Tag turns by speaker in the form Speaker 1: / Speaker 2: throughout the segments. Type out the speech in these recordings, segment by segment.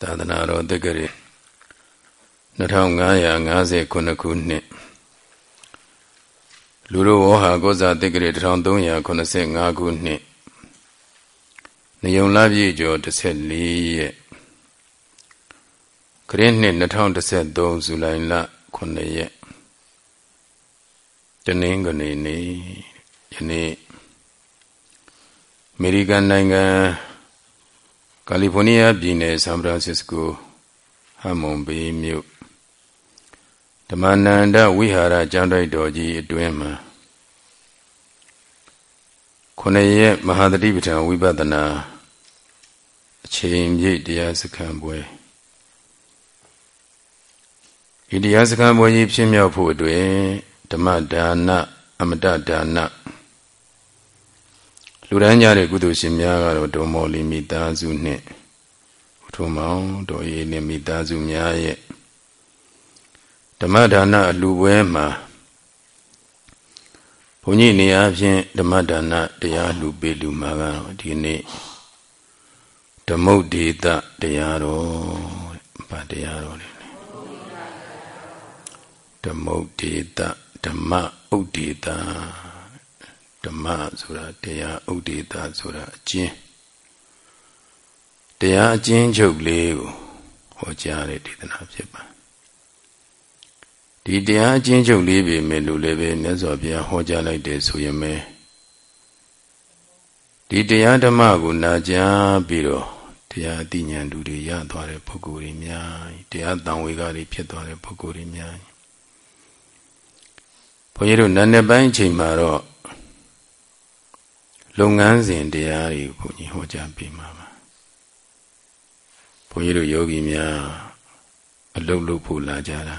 Speaker 1: သာသနာတော်တက္ကရာ2559ခုနှစ်လူတော်ဝဟာကောဇာတက္ကရာ1385ခုနှစ်နေုံလပြည့်ကျော်14ရက်ခရစ်နှစ်2013ဇူလိုင်လ9ရက်တနင်္ဂနွေနေ့ယနေ့အမေရိကန်နိုင်ငံ ကာလီဖိုးနီးယားပြည်နယ်ဆန်ဖရန်စစ္စကိုဟမ်မွန်ဘေးမြို့ဓမ္မနန္ဒဝိဟာရကျောင်းတိုက်တော်ကြီးအတွင်းမှာခုနှစ်ရက်မဟာသတိပဋ္ဌာန်ဝိပဿနာအချိန်ပြည့်တရားစခန်းပွဲဒီတရားစခန်းပွဲကြီးဖြစ်မြောက်ဖို့အတွက်ဓမ္မဒါနအမတဒါန လူတိုင်းကြတဲ့ကုသိုလ်ရှင်များကတော့ဒေါ်မော်လီမိသားစုနဲ့ဘုထုံမောင်ဒေါ်အေးနဲ့မိသားစုများရဲ့ဓမ္မဒါနအလူပွဲမှာဘုန်းကြီးနေရာဖြင့်ဓမ္မဒါနတရားလူပေးလူမှာကတော့ဒီနေ့ဓမ္မုတ်ဒေသတရားတော်ဗာတရားတော်လေဓမ္မုတ်ဒေသဓမ္မဥဒေသ ဓမ္မဆိုတာတရားဥဒေတာဆိုတာအကျဉ်းတရားအကျဉ်းချုပ်လေးကိုဟောကြားတဲ့ဒေသနာဖြစ်ပါဒီတရားအကျဉ်းချုပ်လေးပဲမယ်လို့လည်းပဲမြတ်စွာဘုရားဟောကြားလိုက်တယ်ဆိုရင်ပဲဒီတရားဓမ္မကိုနာကြားပြီးတော့တရားအသိဉာဏ်တူတွေရသွားတဲ့ပုဂ္ဂိုလ်တွေများတရားတန်ဝေကတွေဖြစ်သွားတဲ့ပုဂ္ဂိုလ်တွေများဘုန်းကြီးတို့နာနေပိုင်းအချိန်မှာတော့ လုပ်ငန်းစဉ်တရားတွေဘုန်းကြီးဟောကြားပေးမှာပါဘုန်းကြီးတို့ယောဂီများအလုပ်လုပ်ဖို့လာကြတာ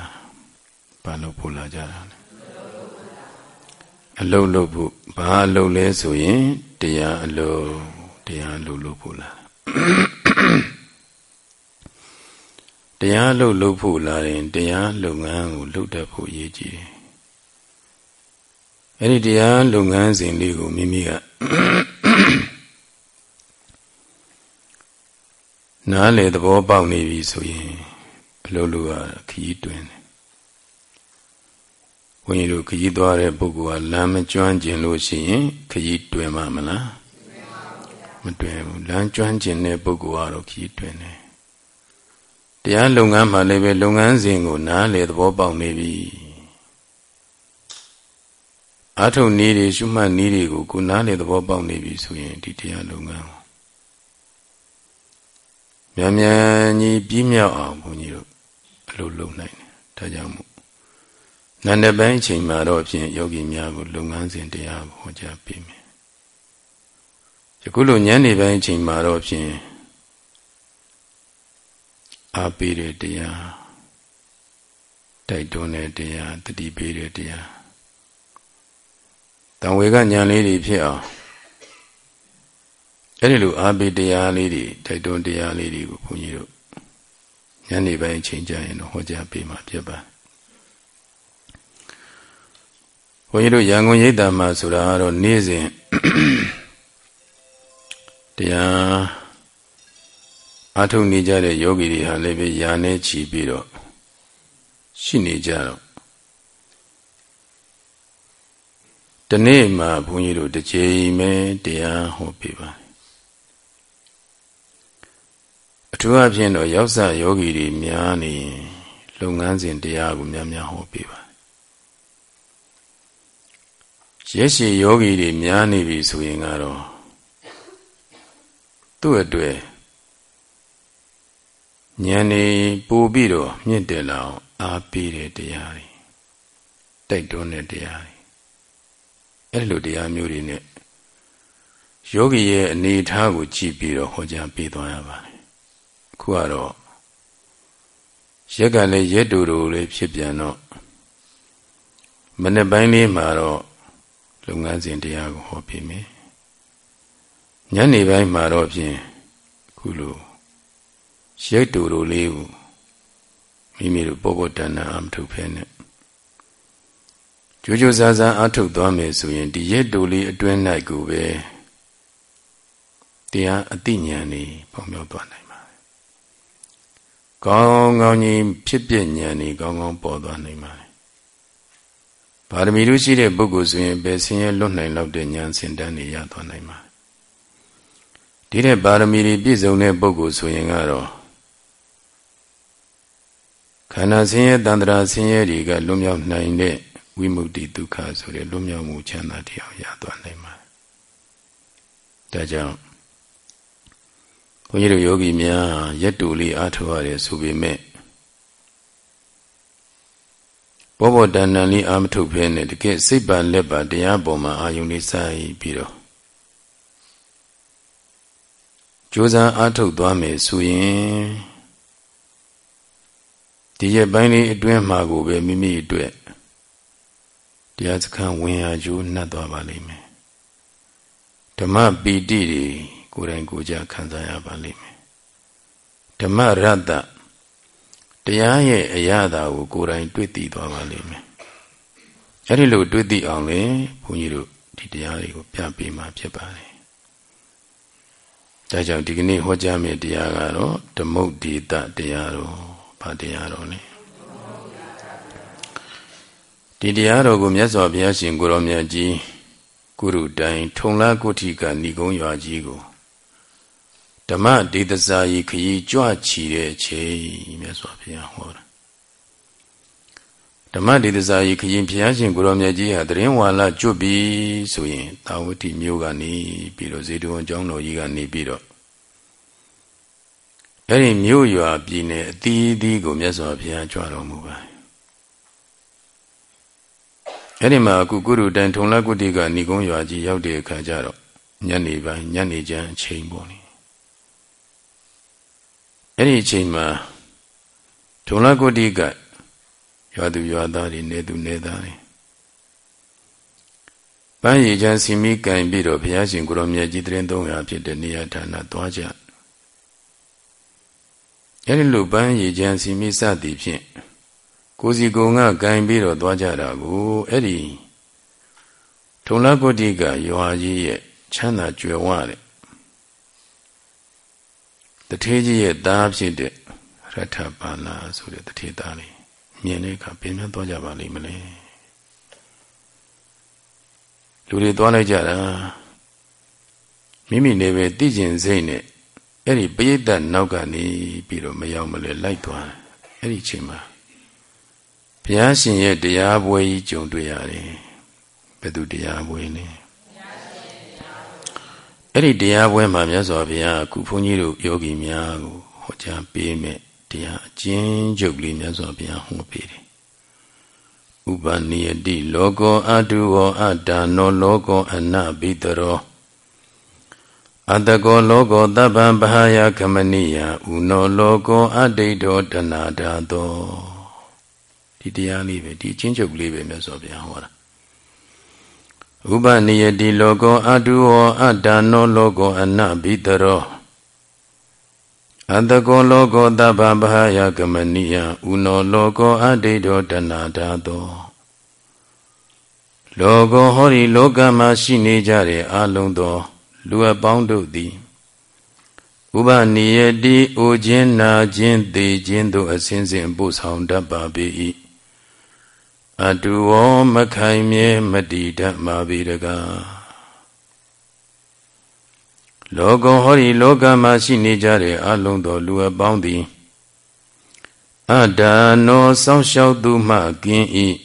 Speaker 1: ဘာလုပ်ဖို့လာကြတာလဲအလုပ်လုပ်ဖို့ဘာအလုပ်လဲဆိုရင်တရားအလုပ်တရားအလုပ်လုပ်ဖို့လာတရားအလုပ်လုပ်ဖို့လာရင်တရားလုပ်ငန်းကိုလုပ်တတ်ဖို့ရည်ကြည်တယ် အဲ့ဒီတရားလုပ်ငန်းစဉ်လေးကိုမိမိကနားလေသဘောပေါက်နေပြီဆိုရင်အလိုလိုကခရီးတွင်တယ်ဘုန်းကြီးတို့ခရီးသွားတဲ့ပုဂ္ဂိုလ်ကလမ်းမကျွမ်းကျင်လို့ရှိရင်ခရီးတွင်မှာမလားမတွင်ဘူးလမ်းကျွမ်းကျင်တဲ့ပုဂ္ဂိုလ်ကတော့ခရီးတွင်တယ်တရားလုပ်ငန်းမှာလည်းပဲလုပ်ငန်းစဉ်ကိုနားလေသဘောပေါက်နေပြီ အာထုံနည်းတွေရှုမှတ်နည်းတွေကိုကိုနားလေသဘောပေါက်နေပြီဆိုရင်ဒီတရားလုပ်ငန်းကိုမြန်မြန်ကြီးပြီးမြောက်အောင်ဘုန်းကြီးတို့အလုပ်လုပ်နိုင်တယ်ဒါကြောင့်မို့နန္ဒပိုင်းချိန်မှာတော့ဖြင့်ယောဂီများကိုလုပ်ငန်းစဉ်တရားကိုဟောကြားပေးမယ်ယခုလိုညနေပိုင်းချိန်မှာတော့ဖြင့်အားပေးတဲ့တရားတိုက်တွန်းတဲ့တရားတတိပေးတဲ့တရား တံဝေကညာလေးတွေဖြစ်အောင်အဲ့ဒီလိုအာဘိတရားလေးတွေတိုက်တွန်းတရားလေးတွေကိုဘုန်းကြီးတို့ညနေပိုင်းချိန်ကြရင်တော့ဟောကြားပေးမှာဖြစ်ပါဘုန်းကြီးတို့ရန်ကုန်ရိပ်သာမှာဆိုတာကတော့နေ့စဉ်တရားအထုနေကြတဲ့ယောဂီတွေဟာလည်းပဲယာနေချီပြီးတော့ရှိနေကြတော့ ဒီနေ့မှဘုန်းကြီးတို့တစ်ချိန်ပဲတရားဟောပြပါတယ်အထူးအဖြင့်တော့ရောက်စယောဂီတွေများနေလုပ်ငန်းစဉ်တရားကိုများများဟောပြပါတယ်ရက်ရှိယောဂီတွေများနေပြီဆိုရင်ကတော့သူ့အတွက်ဉာဏ်နေပို့ပြီးတော့မြင့်တယ်လောက်အားပေးတဲ့တရားတွေတိုက်တွန်းတဲ့တရားတွေ အဲ့လိုတရားမျိုးတွေနဲ့ယောဂီရဲ့အနေအထားကိုကြည့်ပြီးတော့ဟောကြားပေးသွားရပါတယ်အခုကတော့ရက်ကလည်းရက်တူတူလေးဖြစ်ပြန်တော့မနေ့ပိုင်းလေးမှာတော့လုပ်ငန်းစဉ်တရားကိုဟောပြမယ်ညနေပိုင်းမှာတော့ဖြင့်ခုလိုရက်တူတူလေးကိုမိမိတို့ပေါ်ပေါ်တန်တန်အမထုတ်ဖဲနဲ့ ကြိုးကြိုးစားစားအထုတ်သွားမယ်ဆိုရင်ဒီရက်တူလေးအတွင်း၌ကိုပဲတရားအသိဉာဏ်นี่ပေါမြောက်သွားနိုင်ပါတယ်ကောင်းကောင်းကြီးဖြစ်ပြဉာဏ်นี่ကောင်းကောင်းပေါ်သွားနိုင်ပါတယ်ပါရမီလူရှိတဲ့ပုဂ္ဂိုလ်ဆိုရင်ပဲဆင်းရဲလွတ်နိုင်လောက်တဲ့ဉာဏ်စင်တန်းတွေရသွားနိုင်ပါတယ်ဒီတဲ့ပါရမီတွေပြည့်စုံတဲ့ပုဂ္ဂိုလ်ဆိုရင်ကတော့ခန္ဓာဆင်းရဲတန္တရာဆင်းရဲတွေကလွတ်မြောက်နိုင်တဲ့ ဝိမု ക്തി ဒုက္ခဆိုတဲ့လွတ်မြောက်မှုချမ်းသာတရားရသွားနိုင်ပါတယ်ဒါကြောင့်ဘုန်းကြီးတို့ယောဂီများရက်တူလေးအားထုတ်ရတယ်ဆိုပေမဲ့ဘောဘောတန်တန်လေးအာမထုတ်ဖဲနဲ့တကယ်စိတ်ပါလက်ပါတရားပေါ်မှာအာယုန်လေးစိုက်ပြီးတော့ကြိုးစားအားထုတ်သွားမယ်ဆိုရင်ဒီရက်ပိုင်းလေးအတွင်းမှာကိုပဲမိမိအတွက် တရားစခန်းဝင်ရကြိုးနှက်သွားပါလိမ့်မယ်ဓမ္မပီတိတွေကိုယ်တိုင်ကိုယ်ကြခံစားရပါလိမ့်မယ်ဓမ္မရတ္တတရားရဲ့အရာသာကိုကိုယ်တိုင်တွေ့သိသွားပါလိမ့်မယ်အဲ့ဒီလိုတွေ့သိအောင်လေဘုန်းကြီးတို့ဒီတရားတွေကိုပြပေးမှာဖြစ်ပါတယ်ဒါကြောင့်ဒီကနေ့ဟောကြားမယ့်တရားကတော့ဓမ္မုတ်ဒီတတရားတော်ဘာတရားတော်လဲ ဒီတရားတော်ကိုမြတ်စွာဘုရားရှင်ကိုရောမြတ်ကြီးကုရုတိုင်ထုံလာကုဋ္ဌိကဏီကုံရွာကြီးကိုဓမ္မဒေသစာယီခရီးကြွချီတဲ့အချိန်မြတ်စွာဘုရားဟောတာဓမ္မဒေသစာယီခရင်ဘုရားရှင်ကိုရောမြတ်ကြီးဟာတရင်ဝါလာကျွတ်ပြီဆိုရင်တာဝတိမျိုးကနေပြီးတော့ဇေတဝန်ကျောင်းတော်ကြီးကနေပြီးတော့အဲ့ဒီမြို့ရွာပြည်နယ်အသီးသီးကိုမြတ်စွာဘုရားကြွတော်မူပါ အဲ့ဒီမှာအခုကုရုတန်ထုံလကုတိကဏီကုံးရွာကြီးရောက်တဲ့အခါကျတော့ညနေပိုင်းညနေကျန်အချိန်ပေါ့လေအဲ့ဒီအချိန်မှာထုံလကုတိကရွာသူရွာသားတွေနေသူနေသားတွေပန်းရည်ချမ်းစီမီကင်ပြီးတော့ဘုရားရှင်ကိုရောမြတ်ကြီးတရင်300ဖြစ်တဲ့နေရာဌာနသွားကြအဲ့ဒီလိုပန်းရည်ချမ်းစီမီစသည်ဖြင့် ကိုစီကိုငါဂိုင်ပြီးတော့သွားကြတာကိုအဲ့ဒီထုံလကုတိကရွာကြီးရဲ့ချမ်းသာကြွယ်ဝတဲ့တထေးကြီးရဲ့သားဖြစ်တဲ့ရထပါလာဆိုတဲ့တထေးသားလေးမြင်တဲ့အခါပြင်ပြသွားကြပါလိမ့်မလဲလူတွေသွားလိုက်ကြတာမိမိနေပဲသိကျင်စိတ်နဲ့အဲ့ဒီပရိသတ်နောက်ကနေပြီးတော့မရောက်မလဲလိုက်သွားအဲ့ဒီချိန်မှာ ဘုရားရှင်ရဲ့တရားပွဲကြီးကြုံတွေ့ရတယ်ဘယ်သူတရားပွဲလဲအဲ့ဒီတရားပွဲမှာမြတ်စွာဘုရားအခုဘုန်းကြီးတို့ယောဂီများကိုဟောကြားပေးမယ်တရားအကျဉ်းချုပ်လေးမြတ်စွာဘုရားဟောပေးတယ်ဥပနိယတိလောကောအတုဝအတ္တနောလောကောအနဘိတရောအတကောလောကောတပ္ပံပဟာယကမနိယဥနောလောကောအဋိဋ္ဌောတနာဓာသော ဒီတရားလေးပဲဒီချင်းချုပ်လေးပဲမြတ်စွာဘုရားဟောတာဥပနိယတိလောကောအတုဟောအတ္တနောလောကောအနဘိတရောအတကောလောကောတဗ္ဗဗဟာယကမနိယဥနောလောကောအဋိဋ္ဌောတဏဓာတောလောကောဟောဒီလောကမှာရှိနေကြတဲ့အလုံးသော လူအပေါင်းတို့သည်ဥပနိယတိအိုခြင်းနာခြင်းသေခြင်းတို့အစဉ်စဉ်ပို့ဆောင်တတ်ပါပေ၏ အတူဝမခိုင်မြဲမတည်တတ်မှာပေတကားလောကဟောဒီလောကမှာရှိနေကြတဲ့အလုံးသောလူအပေါင်းသည်အဒါနောစောင့်ရှောက်သူမှကင်း၏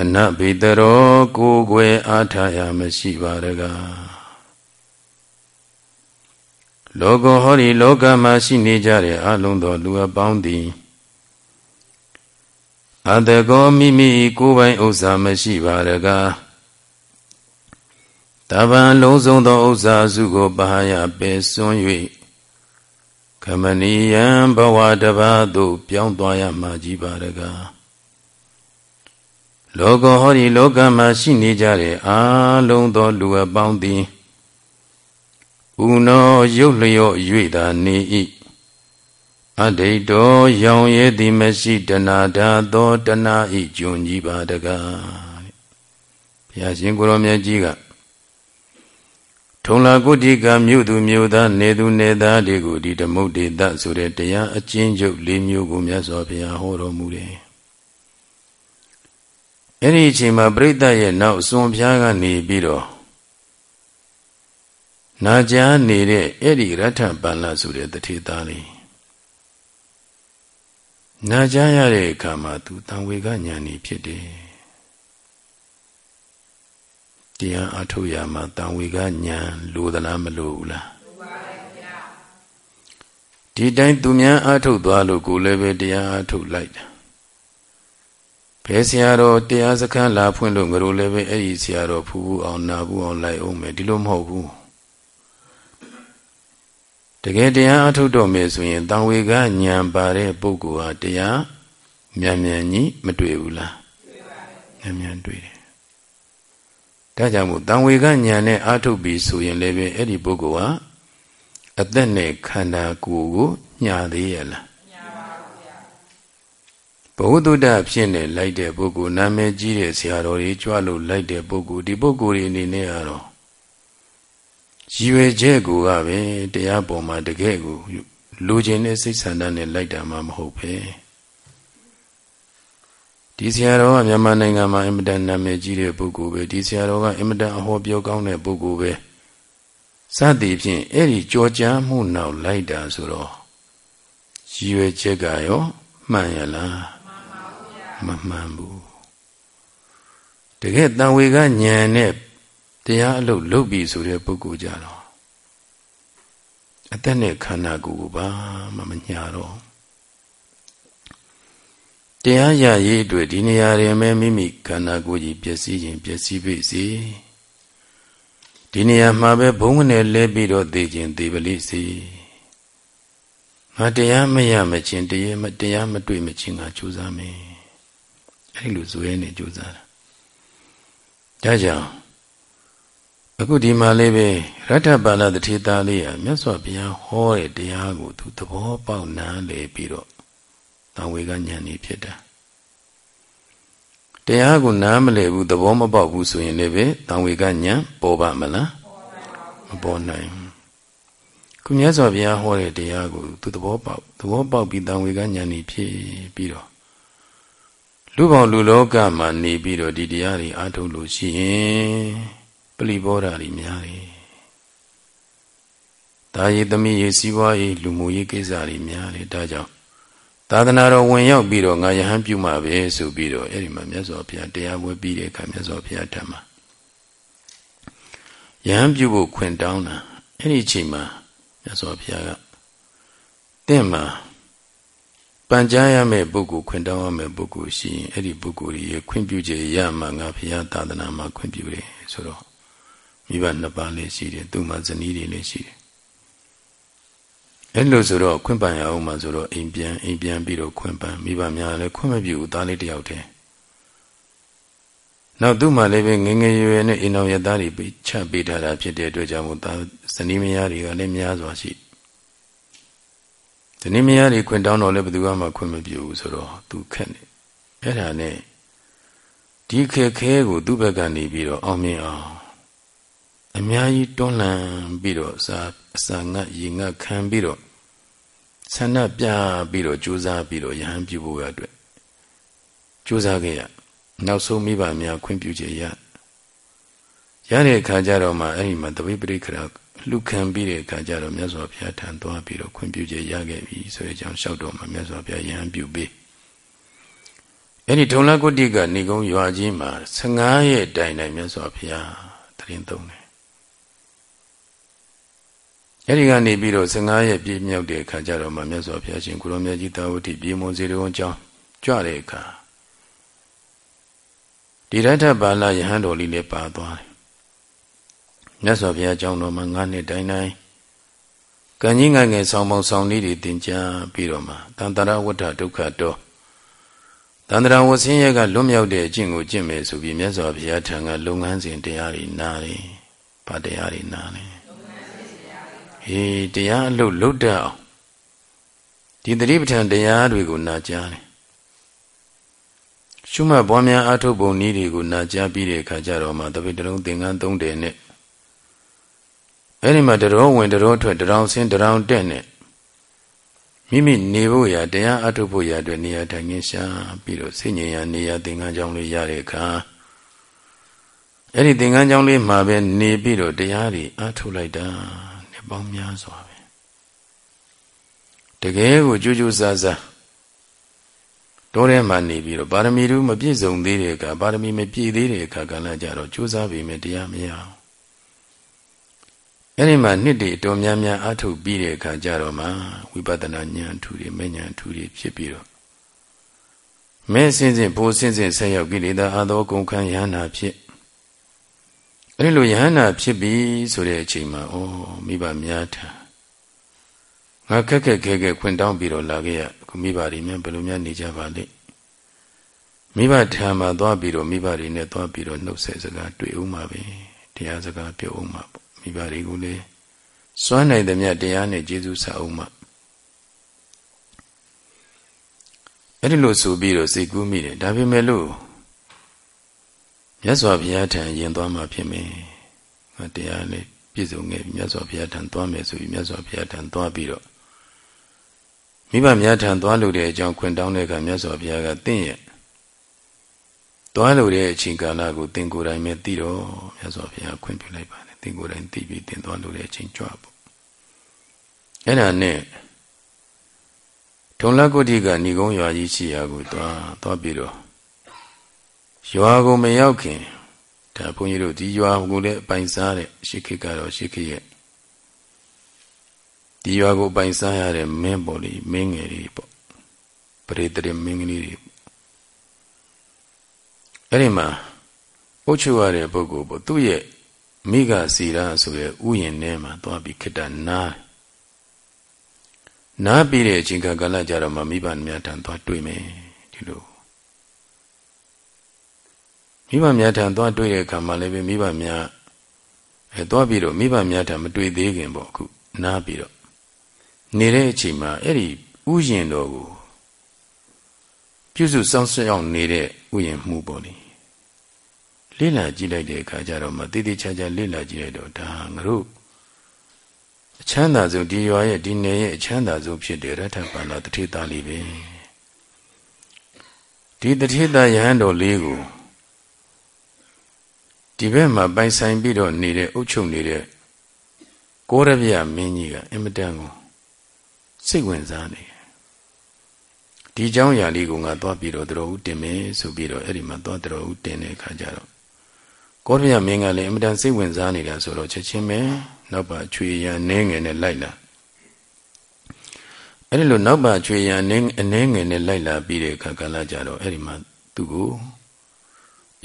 Speaker 1: အနဘေတရောကိုယ်ွယ်အားထားရမရှိပါတကားလောကဟောဒီလောကမှာရှိနေကြတဲ့အလုံးသောလူအပေါင်းသည် အတကောမိမိကိုယ်ပိုင်ဥစ္စာမရှိပါရကားတပံလုံးစုံသောဥစ္စာစုကိုပါရပေစွန်း၍ကမဏီယံဘဝတပါသို့ပြောင်းသွားရမှာကြီးပါရကားလောကဟောဒီလောကမှာရှိနေကြတဲ့အာလုံးသောလူအပေါင်းသည်ဥနောရုပ်လျော့၍သာနေ၏ အဒိတောရောင်ရဲသည်မရှိတဏဓာသောတဏဤကျွံကြီးပါတကားဘုရားရှင်ကိုရောမြတ်ကြီးကထုံလာကုတိကမြို့သူမြို့သားနေသူနေသားတွေကိုဒီဓမ္မုဒေသဆိုတဲ့တရားအကျဉ်းချုပ်၄မျိုးကိုမြတ်စွာဘုရားဟောတော်မူတယ်အဲ့ဒီအချိန်မှာပြိဿရဲ့နောက်အစွန်ဖျားကနေပြီးတော့နာကြားနေတဲ့အဲ့ဒီရထပန္လဆိုတဲ့တထေသားလေး နာကြားရတဲ့အခါမှာသူတံဝေကညာနေဖြစ်တယ်တရားအထုတ်ရမှာတံဝေကညာလိုသလားမလိုဘူးလားဒီတိုင်းသူများအထုတ်သွားလို့ကိုလည်းပဲတရားအထုတ်လိုက်တာဘယ်ဆရာတော်တရားစခန်းလာဖွင့်လို့ငါတို့လည်းပဲအဲ့ဒီဆရာတော်ဖူးဖူးအောင်နာဘူးအောင်လိုက်အောင်မယ်ဒီလိုမဟုတ်ဘူး တကယ်တရားအထုတ်တော့မယ်ဆိုရင်တံဝေကညံပါတဲ့ပုဂ္ဂိုလ်ဟာတရားမြန်မြန်ကြီးမတွေ့ဘူးလားမြန်မြန်တွေ့တယ်ဒါကြောင့်မို့တံဝေကညံနဲ့အထုတ်ပြီဆိုရင်လည်းပဲအဲ့ဒီပုဂ္ဂိုလ်ဟာအသက်နဲ့ခန္ဓာကိုယ်ကိုညှာသေးရလားဘုဒ္ဓတဖြစ်နေလိုက်တဲ့ပုဂ္ဂိုလ်နာမည်ကြီးတဲ့ဆရာတော်ကြီးကြွလို့လိုက်တဲ့ပုဂ္ဂိုလ်ဒီပုဂ္ဂိုလ်တွေအနေနဲ့ကတော့ ရည်ရွယ်ချက်ကိုကပဲတရားပေါ်မှာတကယ်ကိုလူချင်းတဲ့စိတ်ဆန္ဒနဲ့လိုက်တာမှမဟုတ်ပဲဒီဆရာတော်ကမြန်မာနိုင်ငံမှာအင်မတန်နာမည်ကြီးတဲ့ပုဂ္ဂိုလ်ပဲဒီဆရာတော်ကအင်မတန်အဟောပြောကောင်းတဲ့ပုဂ္ဂိုလ်ပဲစသည်ဖြင့်အဲ့ဒီကြောကြားမှုနောက်လိုက်တာဆိုတော့ရည်ရွယ်ချက်ကရောမှန်ရလားမမှန်ဘူးတကယ်တန်ဝေကညံနဲ့ တရားအလုပ်လုပ်ပြီဆိုတဲ့ပုဂ္ဂိုလ်ကြတော့အသက်နဲ့ခန္ဓာကိုယ်ကိုဘာမှမညာတော့တရားရရေးအတွက်ဒီနေရာတွင်ပဲမိမိခန္ဓာကိုယ်ကြီးပျက်စီးခြင်းပျက်စီးပြီစီဒီနေရာမှာပဲဘုံကနေလဲပြီးတော့သိခြင်းသိပလိစီငါတရားမရမချင်းတရားမတရားမတွေ့မချင်းငါကြိုးစားမယ်အဲ့လိုဇွဲနေကြိုးစားတာဒါကြောင့် အခုဒီမှာလေးပဲရထပါဠတထေတာလေးဟာမြတ်စွာဘုရားဟောတဲ့တရားကိုသူသဘောပေါက်နားလည်ပြီးတော့တံဝေကဉာဏ်นี่ဖြစ်တာတရားကိုနားမလည်ဘူးသဘောမပေါက်ဘူးဆိုရင်လည်းပဲတံဝေကဉာဏ်ပေါ်ပါမလားမပေါ်နိုင်ခုမြတ်စွာဘုရားဟောတဲ့တရားကိုသူသဘောပေါက်သဘောပေါက်ပြီးတံဝေကဉာဏ်นี่ဖြစ်ပြီးတော့လူပေါင်းလူလောကမှာနေပြီးတော့ဒီတရားတွေအားထုတ်လို့ရှိရင်ပ လီဘောဓာတွေများတယ်။ဒါရည်သမီးရည်စီးပွားရေးလူမှုရေးကိစ္စတွေများတယ်ဒါကြောင့်သာသနာတော်ဝင်ရောက်ပြီးတော့ငါယဟန်ပြုမှာပဲဆိုပြီးတော့အဲ့ဒီမှာမြတ်စွာဘုရားတရားပွဲပြီးတဲ့အခါမြတ်စွာဘုရားထံမှာယဟန်ပြုဖို့ခွင့်တောင်းတာအဲ့ဒီအချိန်မှာမြတ်စွာဘုရားကတင့်မှာပန်ကြားရမယ့်ပုဂ္ဂိုလ်ခွင့်တောင်းရမယ့်ပုဂ္ဂိုလ်ရှိရင်အဲ့ဒီပုဂ္ဂိုလ်ရဲ့ခွင့်ပြုချက်ရမှငါဘုရားသာသနာမှာခွင့်ပြုတယ်ဆိုတော့ မိဘနှစ်ပါးလည်းရှိတယ်သူ့မှာဇနီးတွေလည်းရှိတယ်အဲ့လိုဆိုတော့ခွင့်ပန်ရအောင်မှဆိုတော့အိမ်ပြန်အိမ်ပြန်ပြီးတော့ခွင့်ပန်မိဘများလည်းခွင့်မပြုဘူးသားလေးတယောက်တည်းနောက်သူ့မှာလည်းပဲငငယ်ရွယ်နဲ့အိမ်တော်ရသားတွေပြချပေးထားတာဖြစ်တဲ့အတွက်ကြောင့်မို့သားဇနီးမယားတွေကလည်းများစွာရှိဇနီးမယားတွေခွင့်တောင်းတော့လည်းဘယ်သူမှခွင့်မပြုဘူးဆိုတော့သူခက်နေအဲ့ဒါနဲ့ဒီခေခဲကိုသူ့ဘက်ကနေပြီးတော့အောင်မြင်အောင် အများကြီးတွန်းလှန်ပြီးတော့စာအစာငတ်ရေငတ်ခံပြီးတော့ဆန္ဒပြပြီးတော့ကြိုးစားပြီးတော့ယဟန်ပြုဖို့ရအတွက်ကြိုးစားခဲ့ရနောက်ဆုံးမိဘများခွင့်ပြုချက်ရရတဲ့အခါကျတော့မှအဲ့ဒီမှာတပိပရိခရာလှခံပြီးတဲ့အခါကျတော့မြတ်စွာဘုရားထံသွားပြီးတော့ခွင့်ပြုချက်ရခဲ့ပြီဆိုတဲ့အကြောင်းလျှောက်တော့မှမြတ်စွာဘုရားယဟန်ပြုပြီးအဲ့ဒီဒုံလကုတိကနေကုန်းရွာကြီးမှာ15ရက်တိုင်တိုင်မြတ်စွာဘုရားတရင်သုံးတယ် အဲ့ဒီကနေပြီးတော့15ရက်ပြည့်မြောက်တဲ့အခါကျတော့မှမြတ်စွာဘုရားရှင်ကိုရောမြတ်ကြီးတာဝတိပြေမွန်စေတုံးကျောင်းကြွတဲ့အခါဒီရထဘာလယဟန်တော်လေးလည်းပါသွားတယ်မြတ်စွာဘုရားကျောင်းတော်မှာ9နှစ်တိုင်းတိုင်းကံကြီးငယ်ငယ်ဆောင်းပေါင်းဆောင်းလေးတွေတင်ကြားပြီးတော့မှတန်တရာဝဋ္ဌဒုက္ခတော်တန္တရာဝဆင်းရဲကလွတ်မြောက်တဲ့အကျင့်ကိုကျင့်မယ်ဆိုပြီးမြတ်စွာဘုရားထံကလုပ်ငန်းစဉ်တရားတွေနားတယ်။ဘာတရားတွေနားလဲ။ ဟေးတရားအလုပ်လုပ်တတ်အောင်ဒီတတိပဋ္ဌာန်တရားတွေကိုနာကြားတယ်။ရှုမှတ်ပွားများအထုပ်ပုံနည်းတွေကိုနာကြားပြီးတဲ့အခါကျတော့မှတပိတလုံးသင်္ကန်းသုံးတယ်နဲ့အဲ့ဒီမှာတရောဝင်တရောထွက်တရောင်ဆင်းတရောင်တက်နဲ့မိမိနေဖို့ရတရားအထုတ်ဖို့ရအတွက်နေရာထိုင်ခင်းရှာပြီးတော့စိတ်ငြိမ်ရနေရာသင်္ကန်းကြောင်းလေးရတဲ့အခါအဲ့ဒီသင်္ကန်းကြောင်းလေးမှာပဲနေပြီးတော့တရားတွေအထုတ်လိုက်တာ နှစ်ပေါင်းများစွာပဲတကယ်ကိုကြိုးကြိုးစားစားတောထဲမှာနေပြီးတော့ပါရမီတို့မပြည့်စုံသေးတဲ့အခါပါရမီမပြည့်သေးတဲ့အခါကလည်းကြတော့ကြိုးစားပြီးမြတရားမရအောင်အဲ့ဒီမှာနှစ်တည်းတော်များများအထုတ်ပြီးတဲ့အခါကျတော့မှဝိပဿနာဉာဏ်ထူတွေမဉဏ်ထူတွေဖြစ်ပြီးတော့မဲစင်းစင်းဘိုးစင်းစင်းဆက်ရောက်ကိလေသာအသောကုန်ခံယဟနာဖြစ် အဲ့လိုယဟနာဖြစ်ပြီဆိုတဲ့အချိန်မှာဩမိဘများထံငါခက်ခက်ခဲခဲခွင့်တောင်းပြီးတော့လာခဲ့ရခုမိဘတွေများဘယ်လိုများနေကြပါလိမ့်မိဘထံမှာသွားပြီးတော့မိဘတွေနဲ့သွားပြီးတော့နှုတ်ဆက်စကားတွေ့ဦးမှာပဲတရားစကားပြောဦးမှာပေါ့မိဘတွေကိုလည်းစွမ်းနိုင်တဲ့မြတ်တရားနဲ့ကျေးဇူးဆာအောင်မှအဲ့ဒီလိုဆိုပြီးတော့စိတ်ကူးမိတယ်ဒါပေမဲ့လို့ မြတ်စွာဘုရားထံယင်သွားမှဖြစ်မယ်ငါတရားနဲ့ပြည့်စုံခဲ့မြတ်စွာဘုရားထံသွားမယ်ဆိုပြီးမြတ်စွာဘုရားထံသွားပြီးတော့မိဘများထံသွားလို့တဲ့အကြောင်းခွင့်တောင်းတဲ့အခါမြတ်စွာဘုရားကတင့်ရဲ့သွားလို့တဲ့အချိန်ကာလကိုသင်ကိုယ်တိုင်ပဲသိတော့မြတ်စွာဘုရားခွင့်ပြုလိုက်ပါတယ်သင်ကိုယ်တိုင်သိပြီးသင်သွားလို့တဲ့အချိန်ကြွပေါ့အဲ့ဒါနဲ့ထုံလကုဋ္ဌိကဏီကုန်းရွာကြီးရှိရာကိုသွားသွားပြီးတော့ ရွာကိုမရောက်ခင်ဒါဘုန်းကြီးတို့ဒီရွာကိုလည်းပိုင်စားတဲ့ရှိခိကတော့ရှိခိရဲ့ဒီရွာကိုပိုင်စားရတဲ့မင်းပေါ်လေးမင်းငယ်လေးပေါ့ပရိသေမင်းကလေးတွေအဲ့ဒီမှာအုတ်ချုပ်ရတဲ့ပုဂ္ဂိုလ်ပေါ့သူ့ရဲ့မိဂစီရာဆိုတဲ့ဥယျာဉ်ထဲမှာသွားပြီးခိတ္တနားနားပြီးတဲ့အချိန်ကလကြတော့မှမိဘများထံသွားတွေ့မယ်ဒီလို မိဘများထံသွားတွေ့တဲ့အခါမှာလည်းပဲမိဘများအဲသွားပြီးတော့မိဘများထံမတွေ့သေးခင်ပေါ့အခုနားပြီးတော့နေတဲ့အချိန်မှာအဲ့ဒီဥယျင်တော်ကိုပြုစုစောင့်ရှောက်နေတဲ့ဥယျင်မှုပေါ့လေလေ့လာကြည့်လိုက်တဲ့အခါကျတော့မှတည်တည်ချာချာလေ့လာကြည့်လိုက်တော့ဒါငါတို့အချမ်းသာဆုံးဒီရွာရဲ့ဒီနယ်ရဲ့အချမ်းသာဆုံးဖြစ်တဲ့ရထပန္နတထေသားလေးပဲဒီတထေသားယဟန်တော်လေးကို ဒီဘက်မှာပိုင်ဆိုင်ပြီးတော့နေတဲ့အုပ်ချုပ်နေတဲ့ကိုရဗျမင်းကြီးကအင်မတန်ကိုစိတ်ဝင်စားနေဒီเจ้าရာလေးကိုငါသွားပြီးတော့တော်ဦးတင်မယ်ဆိုပြီးတော့အဲ့ဒီမှာသွားတော်ဦးတင်တဲ့အခါကျတော့ကောရဗျမင်းကလည်းအင်မတန်စိတ်ဝင်စားနေတာဆိုတော့ချက်ချင်းပဲနောက်ပါချွေရန်နှင်းငယ်နဲ့လိုက်လာအဲ့ဒီလိုနောက်ပါချွေရန်နှင်းအနှင်းငယ်နဲ့လိုက်လာပြီးတဲ့အခါကလာကြတော့အဲ့ဒီမှာသူ့ကို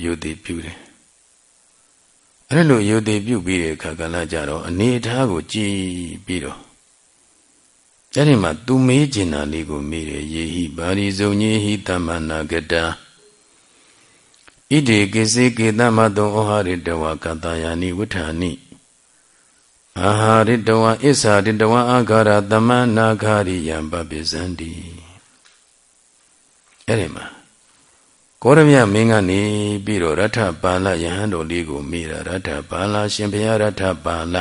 Speaker 1: ယူသည်ပြုတယ် အဲ့လိုယူသည်ပြုပြီးတဲ့အခါကလာကြတော့အနေအထားကိုကြည်ပြီးတော့အဲ့ဒီမှာသူမေးကျင်တာလေးကိုမေးတယ်ယေဟိဘာရီဇုံညေဟိတမနာကတာဣတိကိစေကေတမတောဩဟာရိတဝကတယာနိဝဋ္ဌာနိအာဟာရိတဝဣစ္ဆာရိတဝအာဂါရသမနာခာရိယံပပိစန္တိအဲ့ဒီမှာ ကောရမြမင်းကနေပြီးတော့ရထပါဠယဟန်တော်လေးကိုမိတာရထပါဠရှင်ဘုရားရထပါဠ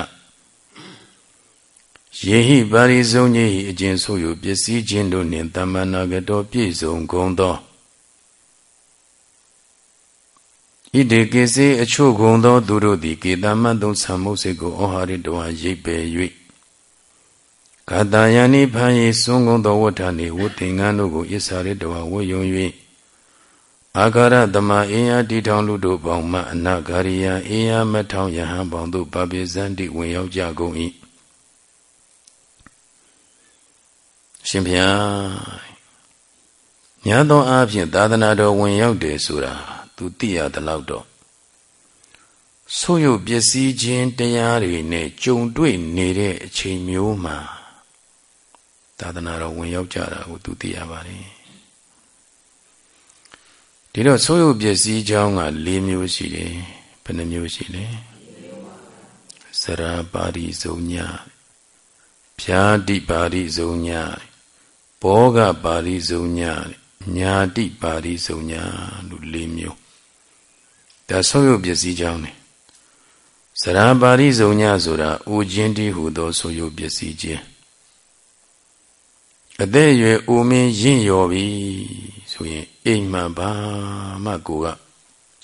Speaker 1: ယေဟိပါရိဇုံကြီးအကျဉ်ဆိုอยู่ပစ္စည်းချင်းတို့နှင့်တမ္မနာကတော်ပြည့်စုံကုန်သောဣတိကေစေအချို့ကုန်သော သူတို့သည်ကေတမတ်သုံးဆံမုတ်စိတ်ကိုဩဟာရိတဝရိပ်ပယ်၍ကာတယန်ဤဖန်၏စွန့်ကုန်သောဝဋ္ဌာနေဝဋ္ဌင်္ဂန်တို့ကိုဣစ္ဆာရိတဝဝတ်ယုံ၍ အာဂရတမအင်းယာတီထောင်လူတို့ပေါင်းမှအနာဂရိယအင်းယာမထောင်ယဟန်ပေါင်းတို့ပပိဇန္တိဝင်ရောက်ကြကုန်၏ရှင်ဘုရားညာသောအားဖြင့်သာသနာတော်ဝင်ရောက်တယ်ဆိုတာသူသိရသလောက်တော့ဆိုးရုပ်ပျက်စီးခြင်းတရားတွေနဲ့ကြုံတွေ့နေတဲ့အချိန်မျိုးမှာသာသနာတော်ဝင်ရောက်ကြတာကိုသူသိရပါတယ် ဒီတော့ဆိုးရုပ်ပျက်စီးကြောင်းက၄မျိုးရှိတယ်ဘယ်နှမျိုးရှိလဲစရာပါရိဇုံညာဖြာတိပါရိဇုံညာဘောဂပါရိဇုံညာညာတိပါရိဇုံညာလို့၄မျိုးဒါဆုပ်ယုတ်ပစ္စည်းကြောင်းနေစရာပါရိဇုံညဆိုတာအိုခြင်းတည်းဟူသောဆိုရုပ်ပစ္စည်းခြင်းအသက်အရွယ်အိုမင်းရင့်ရော်ပြီ ဆိုရင်အိမ်မှဘာမှကိုက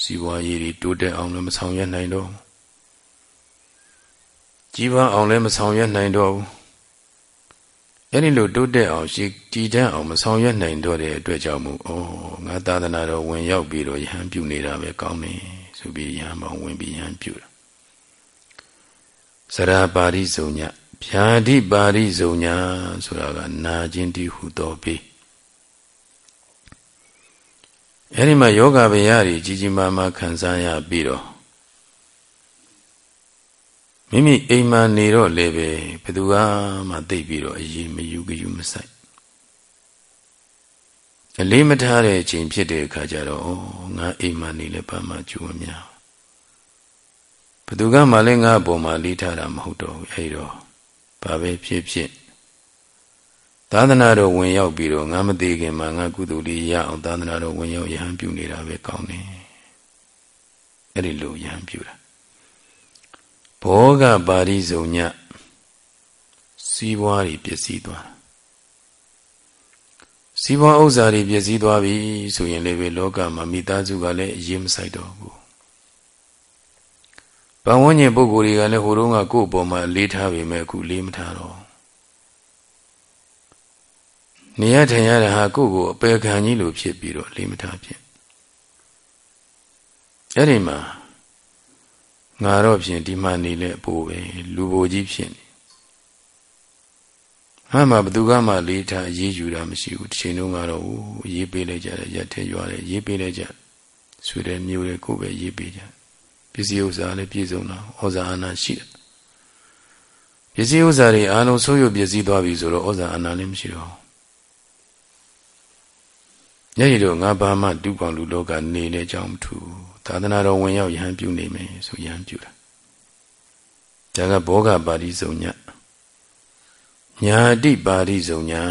Speaker 1: စီဝါရည်တွေတိုးတက်အောင်လည်းမဆောင်ရွက်နိုင်တော့ကြီးပွားအောင်လည်းမဆောင်ရွက်နိုင်တော့ဘူးအဲ့ဒီလိုတိုးတက်အောင်ရှိကြည်တန်းအောင်မဆောင်ရွက်နိုင်တော့တဲ့အတွက်ကြောင့်မို့ဩငါသာသနာတော်ဝင်ရောက်ပြီးတော့ယဟန်ပြုနေတာပဲကောင်းတယ်ဆိုပြီးယဟန်မောင်ဝင်ပြီးယဟန်ပြုတာစရာပါရိဇုံညဗျာတိပါရိဇုံညဆိုတာကနာခြင်းတိဟုတော်ပြီ အဲ့ဒီမှာယောဂဗျာတွေကြီးကြီးမားမားခံစားရပြီးတော့မိမိအိမ်မှာနေတော့လည်းပဲဘယ်သူမှသိပြီးတော့အရေးမယူကြယူမဆိုင်အလေးမထားတဲ့အချိန်ဖြစ်တဲ့အခါကျတော့ဩငါအိမ်မှာနေလဲပါမှကျူမများဘယ်သူကမှလည်းငါအပေါ်မှာလေးထားတာမဟုတ်တော့ဘူးအဲဒီတော့ဘာပဲဖြစ်ဖြစ် သာသနာတော်ဝင်ရောက်ပြီးတော့ငါမသေးခင်မှာငါကုသိုလ်လေးရအောင်သာသနာတော်ဝင်ရောက်ရဟန်းပြုနေတာပဲကောင်းတယ်အဲ့ဒီလိုရဟန်းပြုတာဘောဂပါရိဇုံညစီးပွားတွေပျက်စီးသွားစီးပွားဥစ္စာတွေပျက်စီးသွားပြီဆိုရင်လည်းပဲလောကမှာမိသားစုကလည်းအရေးမဆိုင်တော့ဘူး။ဘာဝန်းကျင်ပုဂ္ဂိုလ်တွေကလည်းဟိုတုန်းကကိုယ့်အပေါ်မှာလေးထားပေမဲ့အခုလေးမထားတော့ နေရထိုင်ရတာဟာကိုယ့်ကိုအပယ်ခံကြီးလိုဖြစ်ပြီးတော့လေးမထားဖြစ်။အဲ့ဒီမှာငါတော့ဖြင့်ဒီမှာနေလဲအပိုးပဲလူဘိုကြီးဖြစ်နေဟာမှဘသူကမှလေးထားရေးယူတာမရှိဘူးတစ်ချိန်လုံးကတော့ရေးပေးလိုက်ကြတယ်ရက်ထဲရွာတယ်ရေးပေးလိုက်ကြဆွေတယ်မျိုးတယ်ကိုပဲရေးပေးကြပစ္စည်းဥစ္စာလည်းပြည့်စုံတော့ဩဇာအာဏာရှိတယ်ပစ္စည်းဥစ္စာတွေအားလုံးဆိုးရုပ်ပစ္စည်းသွားပြီဆိုတော့ဩဇာအာဏာလည်းမရှိတော့ ညရည်တော့ငါဘာမှတူပေါင်လူလောကနေတဲ့အကြောင်းမထူသာသနာတော်ဝင်ရောက်ယဟန်ပြုနေမယ်ဆိုယဟန်ပြုတာဒါကဘောဂပါဠိစုံညညာတိပါဠိစုံညာ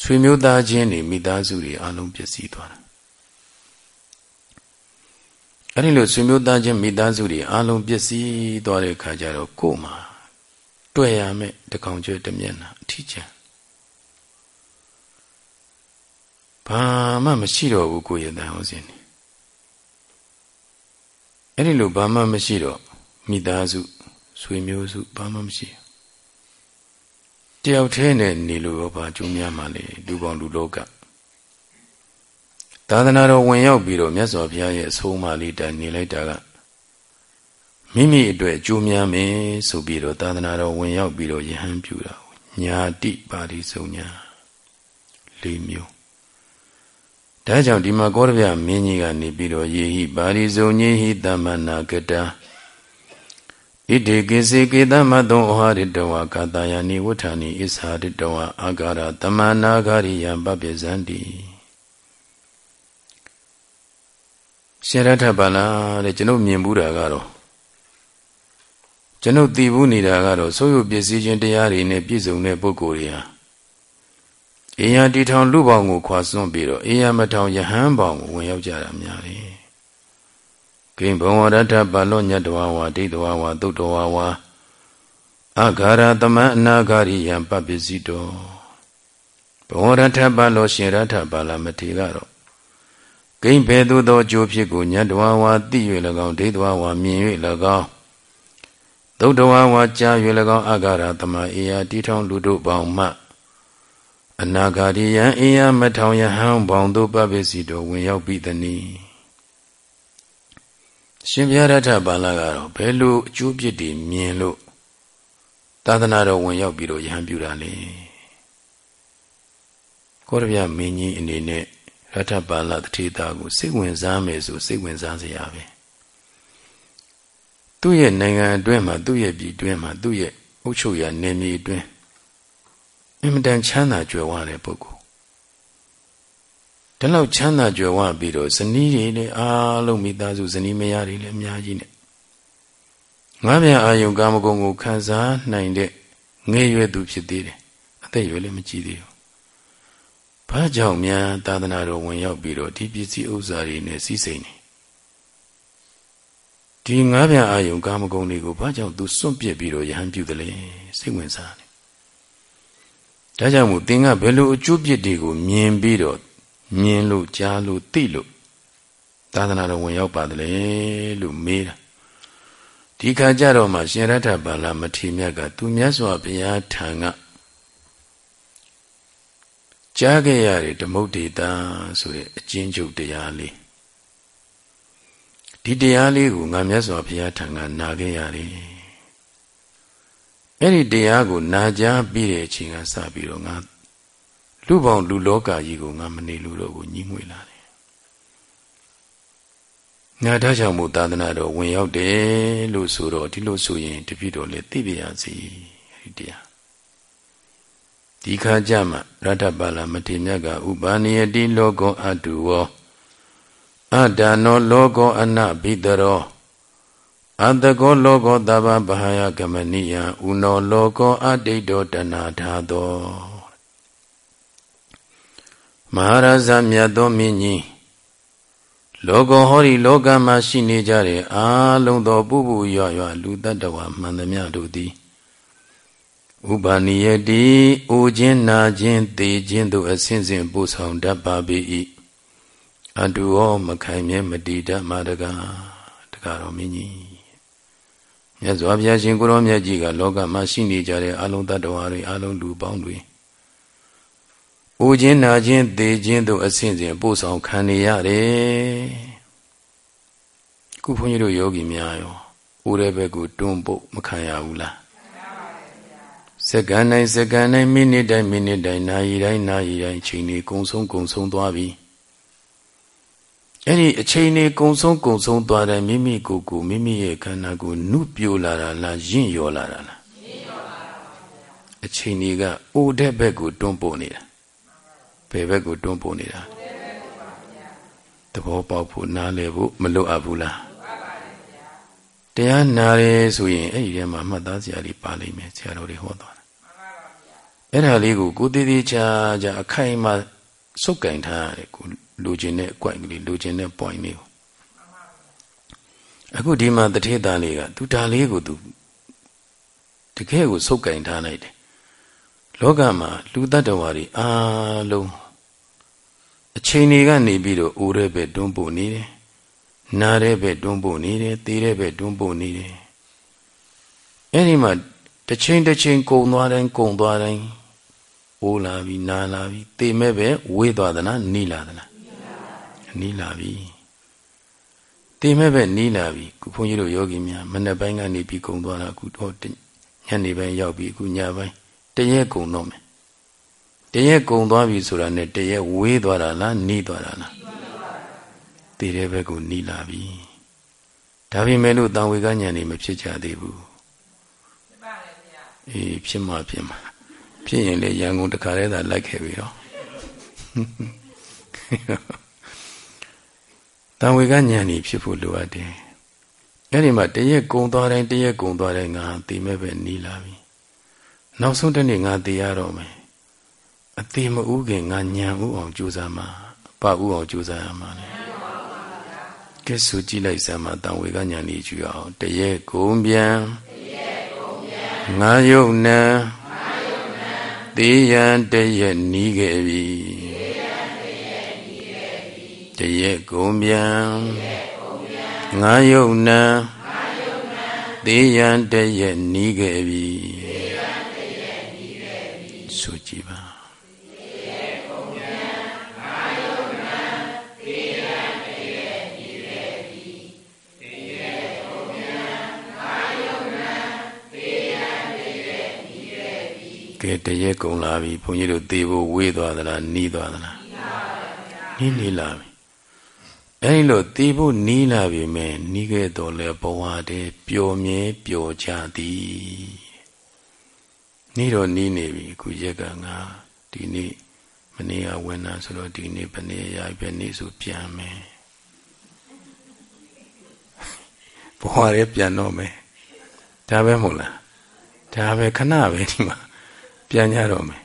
Speaker 1: ဆွေမျိုးသားချင်းတွေမိသားစုတွေအလုံးပျက်စီးသွားတာအဲ့ဒီလိုဆွေမျိုးသားချင်းမိသားစုတွေအလုံးပျက်စီးသွားတဲ့ခါကျတော့ကို့မှာတွေ့ရမယ်တကောင်ကျွဲတမျက်နှာအထီးကျန် ဘာမှမရှိတော့ဘူးကိုယ့်ရဲ့တန်ဟောစဉ်အဲ့ဒီလိုဘာမှမရှိတော့မိသားစုဆွေမျိုးစုဘာမှမရှိတယောက်တည်းနဲ့နေလို့ရောဘာကျိုးများမှလဲလူပေါင်းလူလောကသာသနာတော်ဝင်ရောက်ပြီးတော့မြတ်စွာဘုရားရဲ့အဆုံးအမလေးတိုင်နေလိုက်တာကမိမိအတွက်အကျိုးများမယ်ဆိုပြီးတော့သာသနာတော်ဝင်ရောက်ပြီးတော့ယဟန်ပြုတာညာတိပါဠိစုံညာ၄မျိုး ဒါကြောင့်ဒီမှာကောရဗျမင်းကြီးကနေပြီးတော့ယေဟိပါရိဇုံညေဟိတမနာကတံဣတိကိစေကေတမတောဩဟာရိတဝါကာတယာနိဝဋ္ဌာနိဣစ္ဆာရိတဝါအာဂရတမနာဂရိယံပပိဇန္တိရှင်ရထဗလာတဲ့ကျွန်ုပ်မြင်ဘူးတာကတော့ကျွန်ုပ်သိဘူးနေတာကတော့ဆိုးရုပ်ပစ္စည်းချင်းတရားတွေနဲ့ပြည့်စုံတဲ့ပုဂ္ဂိုလ်တွေဟာ အေယံတီထောင်လူပေါင်းကိုခွာစွန့်ပြီးတော့အေယံမထောင်ယဟန်ပေါင်းကိုဝင်ရောက်ကြတာများတယ်။ကိဘဝရထပါလောညတဝဝဒိဋ္ဌဝဝသုတ္တဝဝအဂါရသမအနာဂရိယံပပစ္စည်းတော်ဘဝရထပါလောရှင်ရထပါလာမထေကတော့ကိဘယ်သို့သောအကျိုးဖြစ်ကိုညတဝဝသိ၍၎င်းဒိဋ္ဌဝဝမြင်၍၎င်းသုတ္တဝဝကြား၍၎င်းအဂါရသမအေယတီထောင်လူတို့ပေါင်းမှ အနာဂါရိယံအင်းယမထောင်ယဟံဘောင်တို့ပပစ္စည်းတော်ဝင်ရောက်ပြီတည်းရှင်ဘုရားရထဘာလာကတော့ဘယ်လိုအကျိုးပြစ်တွေမြင်လို့သာသနာတော်ဝင်ရောက်ပြီးတော့ယဟန်ပြုတာလေကောရဗျမင်းကြီးအနေနဲ့ရထဘာလာတထေတာကိုစိတ်ဝင်စားမယ်ဆိုစိတ်ဝင်စားစရာပဲသူ့ရဲ့နိုင်ငံအတွင်းမှာသူ့ရဲ့ပြည်အတွင်းမှာသူ့ရဲ့အုပ်ချုပ်ရာနယ်မြေအတွင်း အင်မတန်ချမ်းသာကြွယ်ဝတဲ့ပုဂ္ဂိုလ်ဒီလောက်ချမ်းသာကြွယ်ဝပြီးတော့ဇနီးတွေလည်းအားလုံးမိသားစုဇနီးမယားတွေလည်းအများကြီးနဲ့ငါးပြန်အာယုံကာမဂုဏ်ကိုခံစားနိုင်တဲ့ငယ်ရွယ်သူဖြစ်သေးတယ်အသက်ရွယ်လည်းမကြီးသေးဘူးဘာကြောင့်များသာသနာတော်ဝင်ရောက်ပြီးတော့ဒီပစ္စည်းဥစ္စာတွေနဲ့စီးစိမ်နေဒီငါးပြန်အာယုံကာမဂုဏ်တွေကိုဘာကြောင့်သူစွန့်ပစ်ပြီးတော့ယဟန်ပြုတယ်လဲစိတ်ဝင်စားတယ် ဒါကြောင့်မို့သင်ကဘယ်လိုအကျိုးပြစ်တွေကိုမြင်ပြီးတော့မြင်လို့ကြားလို့သိလို့သာသနာတော်ဝင်ရောက်ပါတယ်လေလို့မေးတာဒီခါကျတော့မှရှင်ရထဘာလမထေမြတ်ကသူမြတ်စွာဘုရားထံကကြားခဲ့ရတဲ့ဓမ္မုတ်တေတာဆိုတဲ့အကျဉ်းချုပ်တရားလေးဒီတရားလေးကိုငါမြတ်စွာဘုရားထံကနာခဲ့ရတယ် အဲ့ဒီတရားကိုနာကြားပြီးတဲ့အချိန်ကစပြီးတော့ငါလူပေါင်းလူလောကကြီးကိုငါမနေလို့တော့ကိုညှိမွေလာတယ်ငါဒါကြောင့်မို့သာသနာတော်ဝင်ရောက်တယ်လို့ဆိုတော့ဒီလိုဆိုရင်တပည့်တော်လည်းသိပြရစီအဲ့ဒီတရားဒီခါကြမှာရတ္တပါဠမထေမြတ်ကဥပါနိယတိလောကောအတုဝောအဒါနောလောကောအနဘိတရော အတကောလောကောတဗ္ဗဗဟာယကမနိယဥနောလောကောအတိတ်တောတဏထာသောမဟာရဇမြတ်သောမင်းကြီးလောကောဟောဒီလောကမှာရှိနေကြတဲ့အာလုံးသောပုပုရွရွလူတ attva မှန်သမျှတို့သည်ဥပနိယတိအိုခြင်းနာခြင်းသေခြင်းတို့အစဉ်စဉ်ပို့ဆောင်တတ်ပါ၏အတူရောမခိုင်မြဲမတည်တတ်မှာတကားတကားတော်မင်းကြီး မြတ်စွာဘုရားရှင်ကိုရောမြတ်ကြီးကလောကမှာရှိနေကြတဲ့အလုံးတ attva တွေအလုံးလူပေါင်းတွေအိုခြင်းနာခြင်းသေခြင်းတို့အစဉ်စဉ်ပို့ဆောင်ခံနေရတယ်ခုဘုန်းကြီးတို့ယောဂီများရောအိုတဲ့ဘက်ကိုတွန်းဖို့မခံရဘူးလားစက္ကန့်တိုင်းစက္ကန့်တိုင်းမိနစ်တိုင်းမိနစ်တိုင်းနာရီတိုင်းနာရီတိုင်းချိန်တွေကုံဆုံးကုံဆုံးသွားပြီ အဲ့ဒီအချိန်တွေကုံဆုံးကုံဆုံးသွားတယ်မိမိကိုယ်ကိုမိမိရဲ့ခန္ဓာကိုနုပြိုလာတာလားရင့်ရော်လာတာလားရင့်ရော်လာတာပါဗျာအချိန်တွေကအိုတဲ့ဘက်ကိုတွန်းပို့နေတာဘယ်ဘက်ကိုတွန်းပို့နေတာသဘောပေါက်ဖို့နားလည်ဖို့မလိုအပ်ဘူးလားတရားနာရဲဆိုရင်အဲ့ဒီထဲမှာမှတ်သားစရာတွေပါလိမ့်မယ်ဆရာတော်တွေဟောသွားတာအဲ့ဒါလေးကိုကိုတည်တည်ချာချာအခိုင်အမာစုပ်ကင်ထားရတယ်ကို လိုချင်တဲ့အကွိုက်ကလေးလိုချင်တဲ့ point လေးကိုအခုဒီမှာတထေသားလေးကသူဒါလေးကိုသူတကယ်ကိုစုပ်ကင်ထားလိုက်တယ်လောကမှာလူတ attva တွေအားလုံးအချိန်တွေကနေပြီးတော့အိုးတဲ့ဘက်တွန်းပို့နေတယ်နားတဲ့ဘက်တွန်းပို့နေတယ်သေတဲ့ဘက်တွန်းပို့နေတယ်အဲ့ဒီမှာတစ်ချိန်တစ်ချိန်ကုံသွားတိုင်းကုံသွားတိုင်းအိုးလာပြီနားလာပြီသေမဲ့ပဲဝေးသွားသလားနီးလာသလား နီးလာပြီသေမဲ့ပဲနီးလာပြီခုဘုန်းကြီးတို့ယောဂီများမနေ့ပိုင်းကနေပြီးကုံသွားတာအခုတော့ညနေပိုင်းရောက်ပြီအခုညပိုင်းတရက်ကုံတော့မယ်တရက်ကုံသွားပြီဆိုတာနဲ့တရက်ဝေးသွားတာလားနီးသွားတာလားတည်တဲ့ဘက်ကိုနီးလာပြီဒါပေမဲ့လို့တံဝေကညံနေမဖြစ်ကြသေးဘူးဖြစ်ပါလေဗျာအေးဖြစ်မှာဖြစ်မှာဖြစ်ရင်လေရန်ကုန်တခါတည်းသာလိုက်ခဲ့ပြီတော့ တံဝေကညံနေဖြစ်ဖို့လိုအပ်တယ်အဲ့ဒီမှာတရက်ကုံသွားတိုင်းတရက်ကုံသွားတိုင်းငါတည်မဲ့ပဲနီးလာပြီနောက်ဆုံးတနေ့ငါတည်ရတော့မယ်အသေးမဥခင်ငါညံဥအောင်ကြိုးစားမှာပဥအောင်ကြိုးစားရမှာလေကဲဆိုကြည့်လိုက်စမ်းမှာတန်ဝေကညာနေကြည့်အောင်တရေကုံပြန်ငါယုတ်နံတေယံတရေနီးခဲ့ပြီ တရေကုံပြန်ငါယုတ်နံတေယံတရေနီးခဲ့ပြီဆိုကြည့်ပါကဲတရက်ကုန်လာပြီဘုန်းကြီးတို့သေဖို့ဝေးသွားသလားနီးသွားသလားနီးနီးလာပြီ အဲဒီလိုသေဖို့နီးလာပြီမဲ့နီးခဲ့တော့လဲဘဝတည်းပျော်မြဲပျော်ကြသည်နီးတော့နီးနေပြီအခုရက်ကငါဒီနေ့မနေ့ကဝင်လာဆိုတော့ဒီနေ့ဘယ်နေ့ရပဲနေ့ဆိုပြန်မယ်ဘဝတည်းပြန်တော့မယ်ဒါပဲမဟုတ်လားဒါပဲခဏပဲဒီမှာပြန်ကြတော့မယ်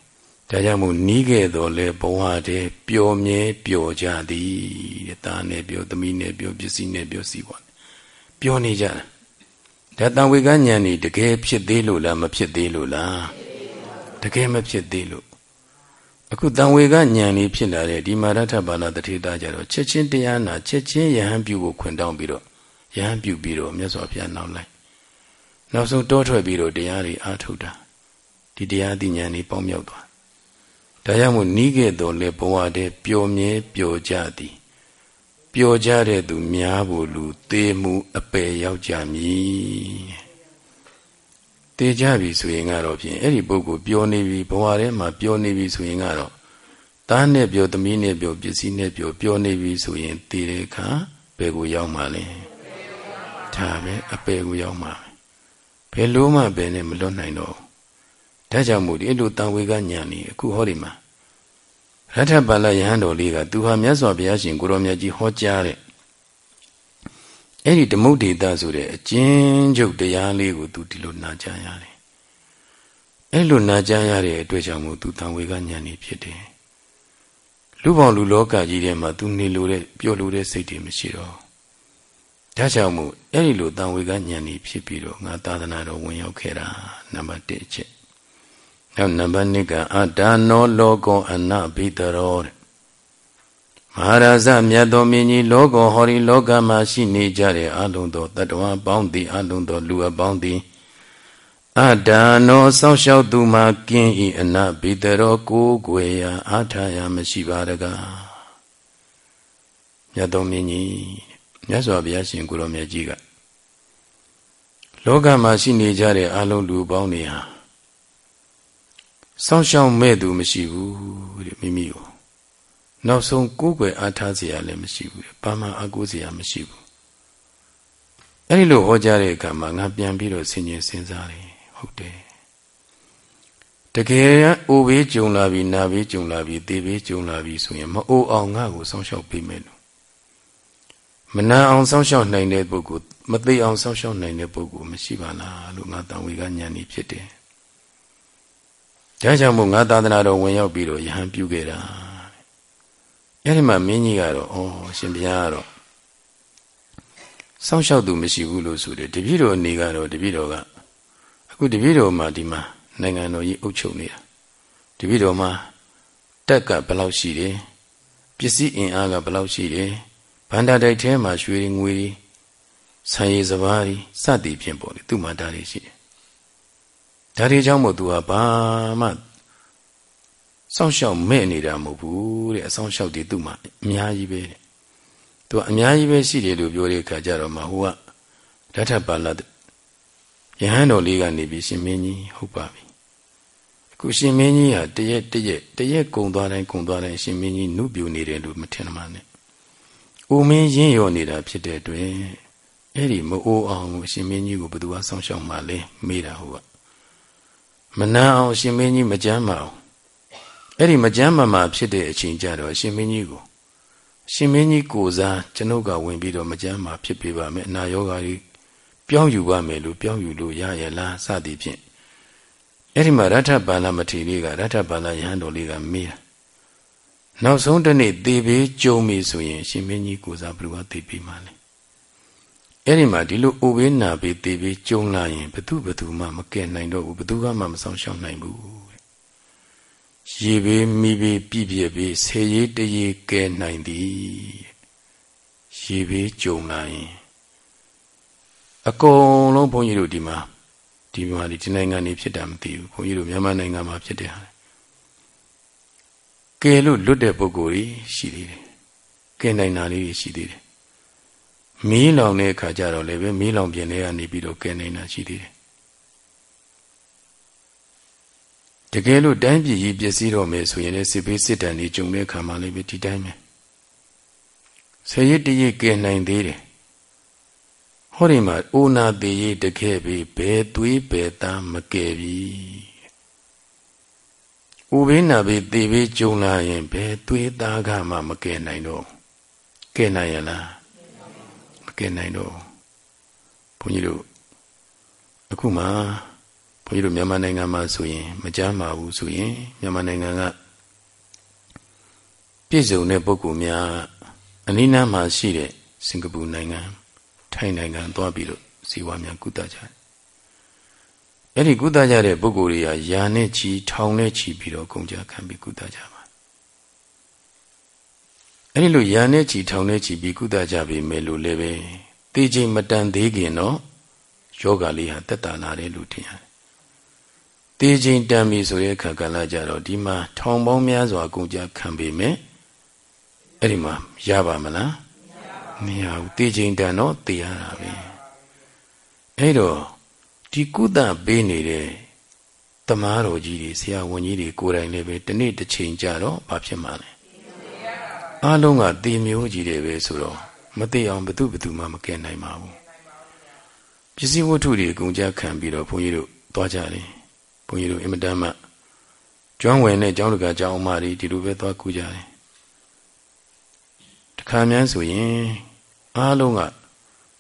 Speaker 1: ဒါကြောင့်မို့နီးခဲ့တော့လေဘဝတည်းပျော်မြဲပျော်ကြသည်တဲ့သားနဲ့ပျော်သမီးနဲ့ပျော်ပစ္စည်းနဲ့ပျော်စီးပွားပ ပြောနေကြတာဒါတံဝေကဉာဏ်นี่တကယ်ဖြစ်သေးလို့လားမဖြစ်သေးလို့လားတကယ်မဖြစ်သေးလို့အခုတံဝေကဉာဏ်นี่ဖြစ်လာတဲ့ဒီမာရထဘာနာတထေသားကြတော့ချက်ချင်းတရားနာချက်ချင်းယဟန်ပြုကိုခွင်တောင်းပြီးတော့ယဟန်ပြုပြီးတော့မြတ်စွာဘုရားနောက်လိုက်နောက်ဆုံးတောထွက်ပြီးတော့တရားတွေအားထုတ်တာဒီတရားသိဉာဏ်นี่ပေါင်းမြောက်သွား ဒါကြောင့်မို့နီးခဲ့တော်လေဘဝတည်းပျော်မြဲပျော်ကြသည်ပျော်ကြတဲ့သူများဖို့လူသေမှုအပယ်ရောက်ကြမည်သေကြပြီဆိုရင်ကတော့ဖြင့်အဲ့ဒီပုဂ္ဂိုလ်ပျော်နေပြီဘဝထဲမှာပျော်နေပြီဆိုရင်ကတော့သားနဲ့ပျော်သမီးနဲ့ပျော်ပစ္စည်းနဲ့ပျော်ပျော်နေပြီဆိုရင်သေတဲ့အခါဘယ်ကိုရောက်မှာလဲဒါပဲအပယ်ကိုရောက်မှာဘယ်လို့မှဘယ်နဲ့မလွတ်နိုင်တော့ ဒါကြောင့်မို့ဒီအဲ့လိုတန်ဝေကညာနေအခုဟောဒီမှာရထပါဠယဟန်တော်လေးကသူဟာမြတ်စွာဘုရားရှင်ကိုရောမြတ်ကြီးဟောကြားတဲ့အဲ့ဒီဓမ္မုဒေတာဆိုတဲ့အကျဉ်းချုပ်တရားလေးကိုသူဒီလိုနာကြားရတယ်အဲ့လိုနာကြားရတဲ့အတွက်ကြောင့်မို့သူတန်ဝေကညာနေဖြစ်တယ်လူပေါင်းလူလောကကြီးထဲမှာသူနေလို့တဲ့ပျော်လို့တဲ့စိတ်တွေမရှိတော့ဒါကြောင့်မို့အဲ့ဒီလိုတန်ဝေကညာနေဖြစ်ပြီးတော့ငါသာသနာတော်ဝင်ရောက်ခဲ့တာနံပါတ်1အချက် နောက်နံပါတ်2ကအဒါနောလောကောအနဘိတရောတဲ့မဟာရာဇမြတ်တော်မင်းကြီးလောကောဟောဒီလောကမှာရှိနေကြတဲ့အလုံးသောတတ္တဝါပေါင်းသည်အလုံးသောလူအပေါင်းသည်အဒါနောစောင့်ရှောက်သူမှာကင်းဤအနဘိတရောကိုးကွယ်ရာအားထားရာမရှိပါတကားမြတ်တော်မင်းကြီးမြတ်စွာဘုရားရှင်ကိုရောမြတ်ကြီးကလောကမှာရှိနေကြတဲ့အလုံးလူပေါင်းတွေဟာ စောင့်ရှောက်မဲ့သူမရှိဘူးတဲ့မိမိကိုနောက်ဆုံးကိုယ်ွယ်အားထားเสียလည်းမရှိဘူးဘာမှအကူเสียမရှိဘူးအဲ့ဒီလိုဟောကြားတဲ့အခါမှာငါပြန်ပြီးတော့ဆင်ញင်စဉ်းစားတယ်ဟုတ်တယ်တကယ်အိုဘေးကြုံလာပြီနာဘေးကြုံလာပြီသေဘေးကြုံလာပြီဆိုရင်မအိုအောင်ငါ့ကိုစောင့်ရှောက်ပေးမယ်လို့မနာအောင်စောင့်ရှောက်နိုင်တဲ့ပုဂ္ဂိုလ်မသိအောင်စောင့်ရှောက်နိုင်တဲ့ပုဂ္ဂိုလ်မရှိပါလားလို့ငါတန်ဝေကဉာဏ်ဤဖြစ်တယ် ဒါကြောင့်မို့ငါသာသနာတော်ဝင်ရောက်ပြီးတော့ယဟန်ပြုခဲ့တာအဲ့ဒီမှာမင်းကြီးကတော့ဩရှင်ဘုရားကတော့စောင့်ရှောက်သူမရှိဘူးလို့ဆိုတယ်တပည့်တော်အနေကတော့တပည့်တော်ကအခုတပည့်တော်မှာဒီမှာနိုင်ငံတော်ကြီးအုပ်ချုပ်နေတာတပည့်တော်မှာတက်ကဘယ်လောက်ရှိတယ်ပစ္စည်းအင်အားကဘယ်လောက်ရှိတယ်ဗန္ဒာတိုက်ထဲမှာရွှေငွေဆံရည်စပါးစသည်ဖြင့်ပေါ့လေသူ့မှာဒါတွေရှိတယ် ဒါတွေကြောင့်မို့သူဟာဘာမှစောင့်ရှောက်မဲ့နေတာမဟုတ်ဘူးတဲ့အဆောင်ရှောက်တွေသူ့မှာအများကြီးပဲတဲ့သူကအများကြီးပဲရှိတယ်လို့ပြောတဲ့အခါကျတော့မှဟိုကဓာတ်ထပါဠယဟန်တော်လေးကနေပြီးရှင်မင်းကြီးဟုတ်ပါပြီအခုရှင်မင်းကြီးဟာတရက်တရက်တရက်ကုံသွားတိုင်းကုံသွားတိုင်းရှင်မင်းကြီးနုပြူနေတယ်လို့မထင်မှနဲ့အိုမင်းရင်းရောနေတာဖြစ်တဲ့အတွက်အဲ့ဒီမအိုးအောင်ရှင်မင်းကြီးကိုဘယ်သူကစောင့်ရှောက်မှလဲမေးတာဟုတ်က မနာအောင်ရှင်မင်းကြီးမကြမ်းမအောင်အဲ့ဒီမကြမ်းမမာဖြစ်တဲ့အချိန်ကြတော့ရှင်မင်းကြီးကိုရှင်မင်းကြီးကိုစားကျွန်ုပ်ကဝင်ပြီးတော့မကြမ်းမာဖြစ်ပေးပါမယ်အနာရောဂါကြီးပြောင်းယူပါမယ်လို့ပြောင်းယူလို့ရရလားစသည်ဖြင့်အဲ့ဒီမှာရထပါဠမထေလေးကရထပါဠယဟန်တော်လေးကမေးတာနောက်ဆုံးတစ်နေ့သေဘေးကြုံပြီဆိုရင်ရှင်မင်းကြီးကိုစားဘယ်လိုသေပြီးမှလဲ အဲ့ဒီမှာဒီလိုအိုဘေးနာဘေးသေဘေးကြုံလာရင်ဘသူဘသူမှမကယ်နိုင်တော့ဘူးဘသူကမှမဆောင်ရှောက်နိုင်ဘူးရေဘေးမိဘေးပြည့်ပြည့်ဘေးဆေးရေးတရေကဲနိုင်သည်ရေဘေးကြုံလာရင်အကုန်လုံးဘုန်းကြီးတို့ဒီမှာဒီမှာဒီနိုင်ငံနေဖြစ်တာမသိဘူးဘုန်းကြီးတို့မြန်မာနိုင်ငံမှာဖြစ်တဲ့ဟာကဲလို့လွတ်တဲ့ပုဂ္ဂိုလ်ကြီးရှိသေးတယ်ကဲနိုင်တာလေးရှိသေးတယ် မီးလောင်တဲ့အခါကျတော့လည်းပဲမီးလောင်ပြင်ထဲကနေပြီးတော့ကဲနေတာရှိသေးတယ်တကယ်လို့တိုင်းပြည်ကြီးပျက်စီးတော့မယ်ဆိုရင်လည်းစစ်ဘေးစစ်တမ်းတွေကြုံတဲ့အခါမှာလည်းပဲဒီတိုင်းပဲဆယ်ရစ်တရစ်ကဲနိုင်သေးတယ်ဟောဒီမှာအိုနာသေးရတခဲ့ပြီဘယ်သွေးဘယ်သားမကယ်ပြီဥဘေးနာဘေးသေဘေးကြုံလာရင်ဘယ်သွေးသားကမှမကယ်နိုင်တော့ကယ်နိုင်ရလားမ ကယ်နိုင်တော့ဘုန်းကြီးတို့အခုမှဘုန်းကြီးတို့မြန်မာနိုင်ငံမှာဆိုရင် မကြားမှာဘူးဆိုရင်မြန်မာနိုင်ငံကပြည့်စုံတဲ့ပုဂ္ဂိုလ်များအနိနာမှာရှိတဲ့စင်ကာပူနိုင်ငံတထိုင်နိုင်ငံသွားပြီးတော့ဇီဝများကုသကြတယ်အဲ့ဒီကုသကြတဲ့ပုဂ္ဂိုလ်တွေကယာနဲ့ချီထောင်နဲ့ချီပြီးတော့ကုန်ကြခံပြီးကုသကြပါ အဲ့ဒီလိုယာနဲ့ချီထောင်နဲ့ချီပြီးကုသကြပြီမယ်လို့လည်းပဲတေချိန်မတန်သေးခင်တော့ယောဂလေးဟာတက်တာလာတယ်လို့ထင်ရတယ်တေချိန်တန်ပြီဆိုတဲ့အခါကလည်းကြတော့ဒီမှာထောင်ပေါင်းများစွာကုန်ကြခံပေမဲ့အဲ့ဒီမှာရပါမလားမရဘူးတေချိန်တန်တော့တေရတာပဲအဲ့တော့ဒီကုသပေးနေတဲ့တမားတော်ကြီးတွေဆရာဝန်ကြီးတွေကိုယ်တိုင်လည်းပဲတနေ့တစ်ချိန်ကြတော့ဘာဖြစ်မှာလဲ အားလုံးကတေမျိုးကြီးတွေပဲဆိုတော့မသိအောင်ဘသူဘသူမှမကဲနိုင်ပါဘူးပစ္စည်းဝတ္ထုတွေအကုန်ကြခံပြီးတော့ဘုန်းကြီးတို့သွားကြတယ်ဘုန်းကြီးတို့အင်မတန်မှကျွမ်းဝင်တဲ့ကျောင်းတကာကျောင်းအမတွေဒီလိုပဲသွားကူကြတယ်တခါမှန်းဆိုရင်အားလုံးက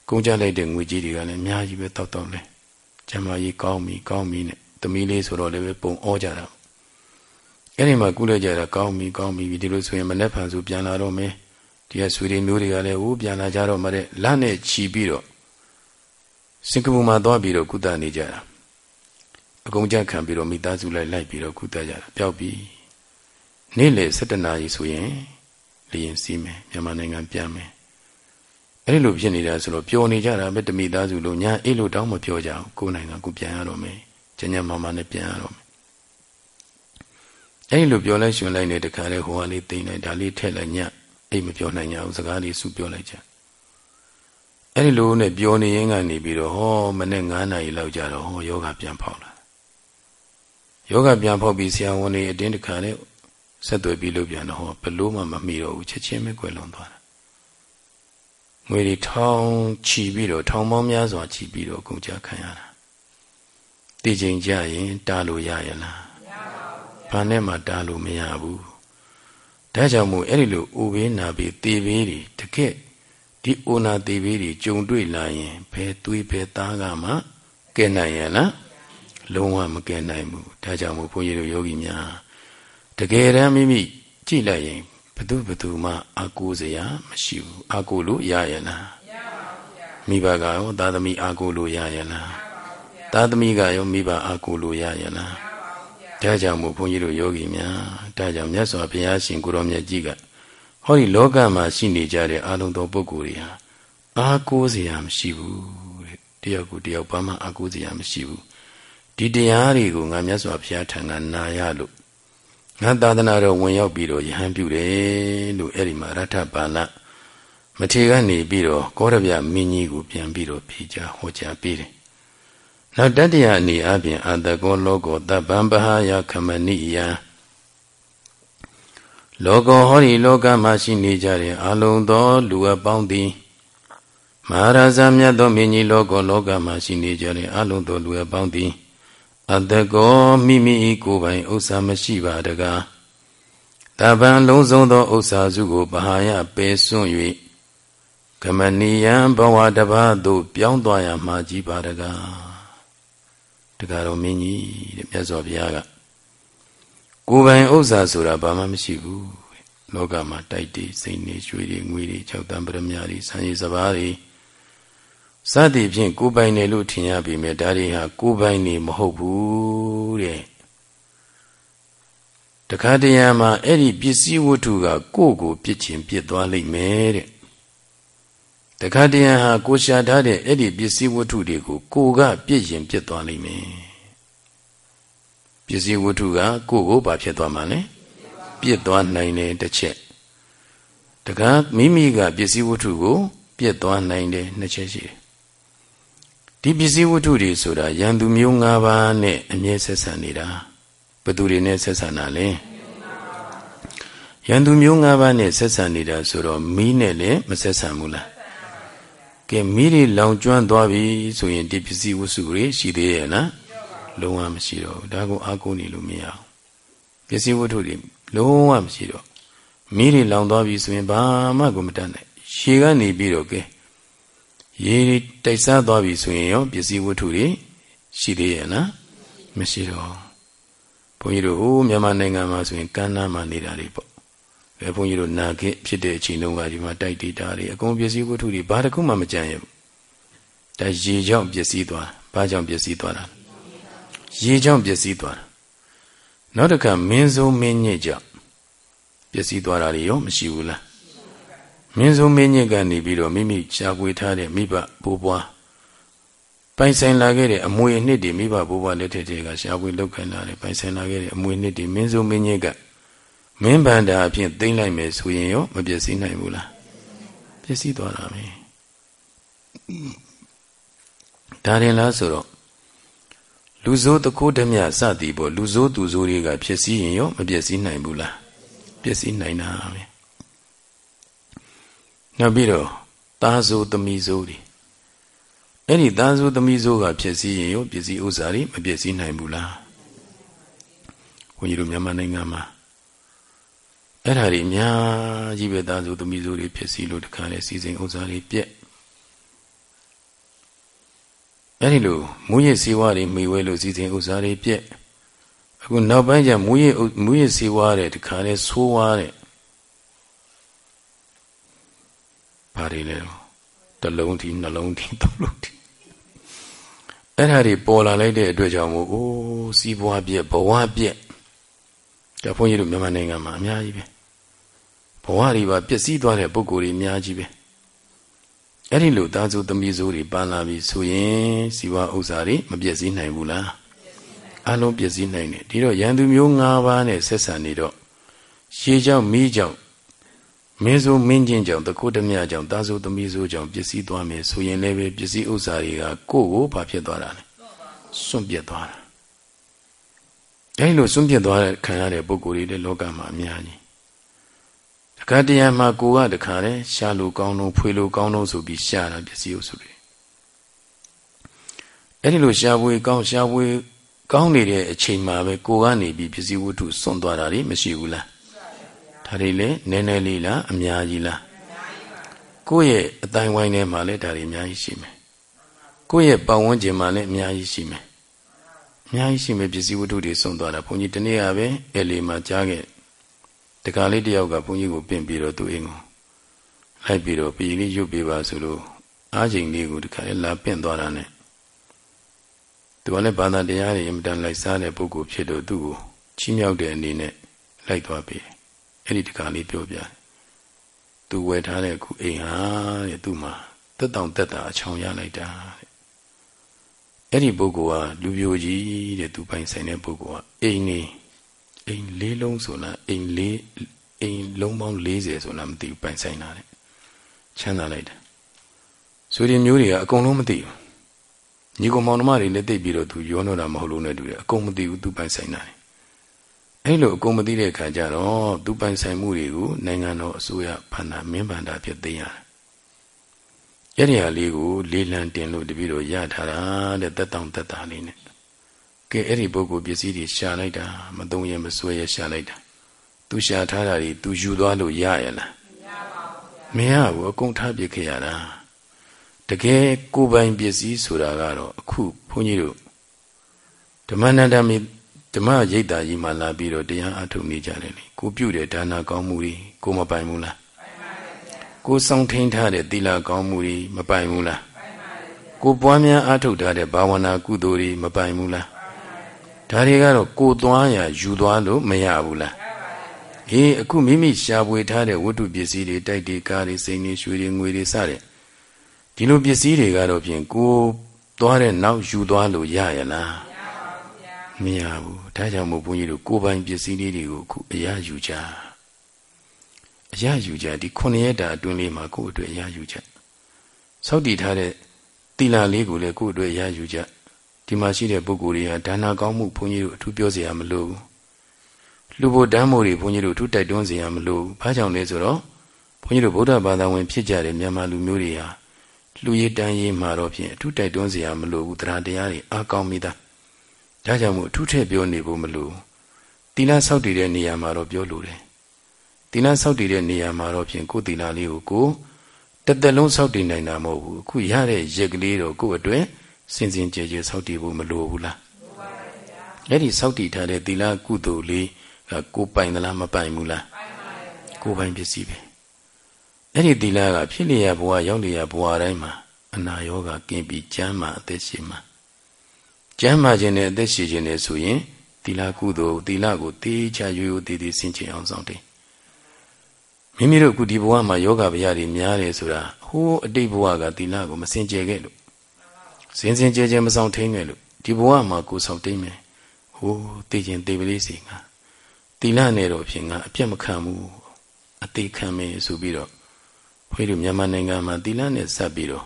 Speaker 1: ကုန်ကြလိုက်တဲ့ငွေကြီးတွေကလည်းအများကြီးပဲတောက်တောက်လဲကျမကြီးကောင်းပြီကောင်းပြီနဲ့သမီးလေးဆိုတော့လည်းပဲပုံဩကြတာ အဲ့ဒီမှာကုလိုက်ကြတာကောင်းပြီကောင်းပြီဒီလိုဆိုရင်မနေ့ဖန်ဆိုပြန်လာတော့မယ်ဒီကဆွေတွေမျိုးတွေကလည်းဟိုပြန်လာကြတော့မှတဲ့လက်နဲ့ချီပြီးတော့စင်ကာပူမှာသွားပြီးတော့ကုသနေကြတာအကုန်ကြခံပြီးတော့မိသားစုလိုက်လိုက်ပြီးတော့ကုသကြတာပျောက်ပြီနေ့လေ7နာရီဆိုရင်လေရင်စီးမယ်မြန်မာနိုင်ငံပြန်မယ်အဲ့လိုဖြစ်နေတာဆိုတော့ပျော်နေကြတာပဲတမိသားစုလို့ညာအေးလို့တောင်းမပြောကြဘူးကိုယ်နိုင်ငံကိုပြန်ရတော့မယ်ကျညမမနဲ့ပြန်ရတော့မယ် အဲ့လိုပြောလိုက်ရှင်လိုက်နေတခါလေဟိုကလေးတိန်လိုက်ဒါလေးထက်လိုက်ညအိတ်မပြောနိုင်ကြဘူးစကားလေးစုပြောလိုက်ကြအဲ့ဒီလိုနဲ့ပြောနေရင်ကနေပြီးတော့ဟောမနေ့9နာရီလောက်ကြတော့ဟောယောဂပြန်ဖောက်လာယောဂပြန်ဖောက်ပြီးဆရာဝန်တွေအတင်းတခါလေဆက်သွယ်ပြီးလို့ပြန်တော့ဟောဘလို့မှမမိတော့ဘူးချက်ချင်းပဲကွယ်လွန်သွားတာငွေတွေထောင်ချီပြီးတော့ထောင်ပေါင်းများစွာချီပြီးတော့ကုန်ကြခံရတာတည်ချိန်ကြရင်တားလို့ရရလားမရပါ ဘူးဘာနဲ့မှတားလို့မရဘူးဒါကြောင့်မို့အဲ့ဒီလိုအိုဘေးနာပြီးတေဘေးတွေတကက်ဒီအိုနာတေဘေးတွေကြုံတွေ့လာရင်ဘယ်သွေးဘယ်သားကမှကဲနိုင်ရလားလုံးဝမကဲနိုင်ဘူးဒါကြောင့်မို့ဘုန်းကြီးတို့ယောဂီများတကယ်တမ်းမိမိကြည့်လိုက်ရင်ဘသူဘသူမှအာကိုစရာမရှိဘူးအာကိုလို့ရရလားမရပါဘူးမိဘကရောသာသမီအာကိုလို့ရရလားသာသမီကရောမိဘအာကိုလို့ရရလား ဒါကြောင့်မို့ဘုန်းကြီးတို့ယောဂီများဒါကြောင့်မြတ်စွာဘုရားရှင်ကိုရောမြတ်ကြီးကဟောဒီလောကမှာရှိနေကြတဲ့အာလုံသောပုဂ္ဂိုလ်တွေဟာအာကိုစရာမရှိဘူးတဲ့တယောက်ကိုတယောက်ဘာမှအာကိုစရာမရှိဘူးဒီတရားတွေကိုငါမြတ်စွာဘုရားထံကနာရလို့ငါသာသနာတော်ဝင်ရောက်ပြီးတော့ယဟန်ပြုတယ်လို့အဲ့ဒီမှာရထပါဠမထေကနေပြီးတော့ကောရဗျမင်းကြီးကိုပြန်ပြီးတော့ဖြေချဟောကြားပေးတယ်။ နောက်တတ္တယအနေအပြင်အတကောလောကောတပ္ပံပဟာယခမနိယံလောကောဟောဒီလောကမှာရှိနေကြတဲ့အလုံးသောလူအပေါင်းသည်မဟာရာဇမြတ်သောမင်းကြီးလောကောလောကမှာရှိနေကြတဲ့အလုံးသောလူအပေါင်းသည်အတကောမိမိကိုယ်ပိုင်ဥစ္စာမရှိပါတကားတပံလုံးစုံသောဥစ္စာစုကိုဗဟာယပယ်စွန့်၍ကမဏီယံဘဝတပါးသို့ပြောင်းသွားရမှာကြီးပါတကား တကားတော်မင်းကြီးတဲ့မြတ်စွာဘုရားကကိုယ်ပိုင်ဥစ္စာဆိုတာဘာမှမရှိဘူးလောကမှာတိုက်တွေစိတ်တွေရွှေတွေငွေတွေကြောက်တံပရမညာတွေဆံရည်စပါးတွေစသည်ဖြင့်ကိုယ်ပိုင်တယ်လို့ထင်ရပေမဲ့ဒါတွေဟာကိုယ်ပိုင်နေမဟုတ်ဘူးတဲ့တခါတရံမှာအဲ့ဒီပစ္စည်းဝတ္ထုကကိုယ့်ကိုပြစ်ခြင်းပြစ်သွားလိမ့်မယ်တဲ့ တခါတရံဟာကိုရှာထားတဲ့အဲ့ဒီပစ္စည်းဝတ္ထုတွေကိုကိုကပြစ်ရင်ပြစ်သွားလိမ့်မယ်ပစ္စည်းဝတ္ထုကကိုယ့်ကိုဘာဖြစ်သွားမှာလဲပြစ်သွားနိုင်တယ်တစ်ချက်တခါမိမိကပစ္စည်းဝတ္ထုကိုပြစ်သွားနိုင်တယ်နှစ်ချက်ရှိတယ်ဒီပစ္စည်းဝတ္ထုတွေဆိုတာယန္တုမျိုး၅ပါးနဲ့အမြဲဆက်ဆံနေတာဘသူတွေနဲ့ဆက်ဆံတာလဲယန္တုမျိုး၅ပါးနဲ့ဆက်ဆံနေတာဆိုတော့မီးနဲ့လည်းမဆက်ဆံဘူးလား ကဲမီးတွေလောင်ကျွမ်းသွားပြီဆိုရင်ဒီပစ္စည်းဝတ္ထုတွေရှိသေးရဲ့လားလုံးဝမရှိတော့ဘူးဒါကိုအာကိုနေလို့မရဘူးပစ္စည်းဝတ္ထုတွေလုံးဝမရှိတော့မီးတွေလောင်သွားပြီဆိုရင်ဘာမှကိုမတတ်နိုင်ရှည်ကနေပြီးတော့ကဲရေတိုက်စားသွားပြီဆိုရင်ရောပစ္စည်းဝတ္ထုတွေရှိသေးရဲ့လားမရှိတော့ဘုန်းကြီးတို့ဟိုမြန်မာနိုင်ငံမှာဆိုရင်ကမ်းနားမှာနေတာတွေပေါ့ အဲဘုန်းကြီးတို့နာခေဖြစ်တဲ့အချိန်တုန်းကဒီမှာတိုက်ဒေတာတွေအကုန်ပစ္စည်းဝတ္ထုတွေဘာတစ်ခုမှမကြံရဘူးဒါရေကြောင့်ပျက်စီးသွားဘာကြောင့်ပျက်စီးသွားတာရေကြောင့်ပျက်စီးသွားတာနောက်တစ်ခါမင်းစိုးမင်းညစ်ကြောင့်ပျက်စီးသွားတာရောမရှိဘူးလားမင်းစိုးမင်းညစ်ကနေပြီးတော့မိမိရှားပွေထားတဲ့မိဘဘိုးဘွားပိုင်ဆိုင်လာခဲ့တဲ့အမွေအနှစ်တွေမိဘဘိုးဘွားလက်ထက်ကရှားပွေလောက်ခံလာတယ်ပိုင်ဆိုင်လာခဲ့တဲ့အမွေအနှစ်တွေမင်းစိုးမင်းညစ်က မင်းဗန္တာအဖြစ်သိမ့်လိုက်မယ်ဆိုရင်ရောမပျက်စီးနိုင်ဘူးလားပျက်စီးသွားတာပဲဒါရင်လားဆိုတော့လူဆိုးတကိုးဓမြစသည်ပေါ့လူဆိုးသူဆိုးတွေကဖြစ်စည်းရင်ရောမပျက်စီးနိုင်ဘူးလားပျက်စီးနိုင်တာပဲနောက်ပြီးတော့သားဆိုးသမီးဆိုးတွေအဲ့ဒီသားဆိုးသမီးဆိုးကဖြစ်စည်းရင်ရောပစ္စည်းဥစ္စာတွေမပျက်စီးနိုင်ဘူးလားဘုန်းကြီးတို့မြန်မာနိုင်ငံမှာ အဲ့ဒါတွေအများကြီးပဲသားဆိုးသမီးဆိုးတွေဖြစ်စည်းလို့တခါလေစီစဉ်ဥစ္စာတွေပြက်အဲ့ဒီလိုမူရစ်စည်းဝါးတွေမိဝဲလို့စီစဉ်ဥစ္စာတွေပြက်အခုနောက်ပိုင်းကျမူရစ်မူရစ်စည်းဝါးတဲ့တခါလေဆိုးဝါးတဲ့ဘာတွေလဲတလုံးထိနှလုံးထိသုံးလုံးထိအဲ့ဒါတွေပေါ်လာလိုက်တဲ့အတွက်ကြောင့်မို့အိုးစီးပွားပြက်ဘဝပြက်ဒါဘုန်းကြီးတို့မြန်မာနိုင်ငံမှာအများကြီးပဲ ဘဝတွေပါပျက်စီးသွားတဲ့ပုံကိုယ်တွေအများကြီးပဲအဲ့ဒီလိုသားစုသမီးစုတွေပန်းလာပြီဆိုရင်စီဝါဥစ္စာတွေမပျက်စီးနိုင်ဘူးလားအလုံးပျက်စီးနိုင်တယ်ဒီတော့ရန်သူမျိုး၅ပါးနဲ့ဆက်ဆံနေတော့ရှေးကြောင့်မိကြောင့်မင်းဆိုမင်းချင်းကြောင့်တကုတမြကြောင့်သားစုသမီးစုကြောင့်ပျက်စီးသွားမယ်ဆိုရင်လည်းပဲပစ္စည်းဥစ္စာတွေကကိုယ့်ကိုဘာဖြစ်သွားတာလဲစွန့်ပြတ်သွားတာအဲဒီလိုစွန့်ပြတ်သွားတဲ့ခံရတဲ့ပုဂ္ဂိုလ်တွေလည်းလောကမှာအများကြီး ခါတရားမှာကိုကတခါလဲရှာလို့ကောင်းတော့ဖွေလို့ကောင်းတော့ဆိုပြီးရှာတာပစ္စည်းဥစုတွေအဲ့ဒီလိုရှာပွေကောင်းရှာပွေကောင်းနေတဲ့အချိန်မှာပဲကိုကနေပြီးပစ္စည်းဝတ္ထုစွန့်သွားတာတွေမရှိဘူးလားဒါတွေလည်းနည်းနည်းလေးလားအများကြီးလားကိုယ့်ရဲ့အတိုင်းဝိုင်းထဲမှာလည်းဒါတွေအများကြီးရှိမယ်ကိုယ့်ရဲ့ပတ်ဝန်းကျင်မှာလည်းအများကြီးရှိမယ်အများကြီးရှိမယ်ပစ္စည်းဝတ္ထုတွေစွန့်သွားတာဘုန်းကြီးတနေ့ကပဲအဲ့လေးမှာကြားခဲ့ တခါလေးတယောက်ကဘုန်းကြီးကိုပြင်ပြီးတော့သူအိမ်ကိုလိုက်ပြီးတော့ပြည်လေးရွတ်ပေးပါဆိုလို့အားချိန်လေးကိုတခါလေးလာပင့်သွားတာနဲ့သူကလည်းဘာသာတရားတွေအင်မတန်လိုက်စားတဲ့ပုဂ္ဂိုလ်ဖြစ်တော့သူ့ကိုချီးမြှောက်တဲ့အနေနဲ့လိုက်သွားပြီအဲ့ဒီတခါလေးပြောပြသူဝယ်ထားတဲ့အခုအိမ်ဟာတဲ့သူ့မှာတက်တောင်တက်တာအချောင်ရလိုက်တာတဲ့အဲ့ဒီပုဂ္ဂိုလ်ကလူပြိုကြီးတဲ့သူပိုင်ဆိုင်တဲ့ပုဂ္ဂိုလ်ကအိမ်နေ အိမ်လေးလုံးဆိုလားအိမ်လေးအိမ်လုံးပေါင်း40ဆိုလားမသိဘူးပိုင်ဆိုင်တာတဲ့ချမ်းသာလိုက်တယ်ဆိုရင်မျိုးတွေကအကုန်လုံးမသိဘူးညီကောင်မောင်နှမတွေလည်းသိပြီးတော့သူရောတော့တာမဟုတ်လို့နဲ့တူတယ်အကုန်မသိဘူးသူပိုင်ဆိုင်တာတယ်အဲ့လိုအကုန်မသိတဲ့အခါကျတော့သူပိုင်ဆိုင်မှုတွေကိုနိုင်ငံတော်အစိုးရဖန်တာမင်းဖန်တာဖြစ်သိရတယ်အဲ့ဒီဟာလေးကိုလေးလံတင်လို့တပည့်တော်ရထားတာတဲ့တက်တောင်တက်တာလေးနဲ့ ကဲအဲ့ဒီပုဂ္ဂိုလ်ပစ္စည်းတွေရှာလိုက်တာမသုံးရမဆွဲရရှာလိုက်တာသူရှာထားတာတွေသူယူသွားလို့ရရလားမရဘူးအကုန်ထားပြခဲ့ရတာတကယ်ကိုယ်ပိုင်ပစ္စည်းဆိုတာကတော့အခုဘုန်းကြီးတို့ဓမ္မနန္ဒမိဓမ္မရိပ်တာကြီးမှလာပြီးတော့တရားအထုတ်နေကြတယ်လေကိုပြုတဲ့ဒါနာကောင်းမှုတွေကိုမပိုင်ဘူးလားကိုစောင့်ထိန်ထားတဲ့သီလကောင်းမှုတွေမပိုင်ဘူးလားကိုပွားများအထုတ်ထားတဲ့ဘာဝနာကုသိုလ်တွေမပိုင်ဘူးလား ဒါတွေကတော့ကိုသွားရယူသွားလို့မရဘူးလားအေးအခုမိမိရှားပွေထားတဲ့ဝတ္ထုပစ္စည်းတွေတိုက်တွေကားတွေစိန်တွေရွှေတွေငွေတွေစတဲ့ဒီလိုပစ္စည်းတွေကတော့ဖြင့်ကိုသွားတဲ့နောက်ယူသွားလို့ရရလားမရဘူးဒါကြောင့်မို့ဘုန်းကြီးတို့ကိုပိုင်ပစ္စည်းလေးတွေကိုအခုအရာယူကြအရာယူကြဒီခုနှစ်ရက်တာအတွင်းလေးမှာကိုယ့်အတွက်အရာယူကြစောက်တည်ထားတဲ့တိလာလေးကိုလည်းကိုယ့်အတွက်အရာယူကြ ဒီမှာရှိတဲ့ပုဂ္ဂိုလ်တွေဟာဒါနာကောင်းမှုဘုန်းကြီးတို့အထူးပြောเสียရမလို့လူဘုဒ္ဓမို့တွေဘုန်းကြီးတို့အထူးတိုက်တွန်းเสียရမလို့ဘာကြောင့်လဲဆိုတော့ဘုန်းကြီးတို့ဗုဒ္ဓဘာသာဝင်ဖြစ်ကြတဲ့မြန်မာလူမျိုးတွေဟာလူရည်တန်းရေးမှာတော့ဖြင့်အထူးတိုက်တွန်းเสียရမလို့ဘူးတရားတရားတွေအားကောင်းမိသားဒါကြောင့်မို့အထူးထည့်ပြောနေဖို့မလို့တိလဆောက်တည်တဲ့နေရာမှာတော့ပြောလို့တယ်တိလဆောက်တည်တဲ့နေရာမှာတော့ဖြင့်ကိုယ်တိလလေးကိုကိုတသက်လုံးဆောက်တည်နိုင်တာမဟုတ်ဘူးအခုရတဲ့ရက်ကလေးတော့ကိုယ့်အတွက် စင်စင်ကြဲကြဲစောက်တည်ဖို့မလိုဘူးလားလိုပါပါဗျာအဲ့ဒီစောက်တည်ထားတဲ့သီလကုသိုလ်လေးကကိုပိုင်သလားမပိုင်ဘူးလားပိုင်ပါပါဗျာကိုပိုင်ပစ္စည်းပဲအဲ့ဒီသီလကဖြစ်လျက်ဘဝရောက်လျက်ဘဝတိုင်းမှာအနာယောဂကင်းပြီးကျမ်းမာအသက်ရှင်မှာကျမ်းမာခြင်းနဲ့အသက်ရှင်ခြင်းနဲ့ဆိုရင်သီလကုသိုလ်သီလကိုတေးချရိုးရိုးသေးသေးဆင်ခြင်အောင်ဆောင်တယ်မိမိတို့အခုဒီဘဝမှာယောဂဗျာတွေများတယ်ဆိုတာဟိုးအတိတ်ဘဝကသီလကိုမစင်ကြယ်ခဲ့လို့ စင်စင်ကြယ်ကြယ်မဆောင်ထိန်ခဲ့လို့ဒီဘဝမှာကိုဆောင်တိမ့်မယ်ဟိုးသိခြင်းသေပလေးစီငါသီလနဲ့တော့ဖြင့်ငါအပြတ်မခံဘူးအသေးခံမယ်ဆိုပြီးတော့ခွေးတို့မြန်မာနိုင်ငံမှာသီလနဲ့ဆက်ပြီးတော့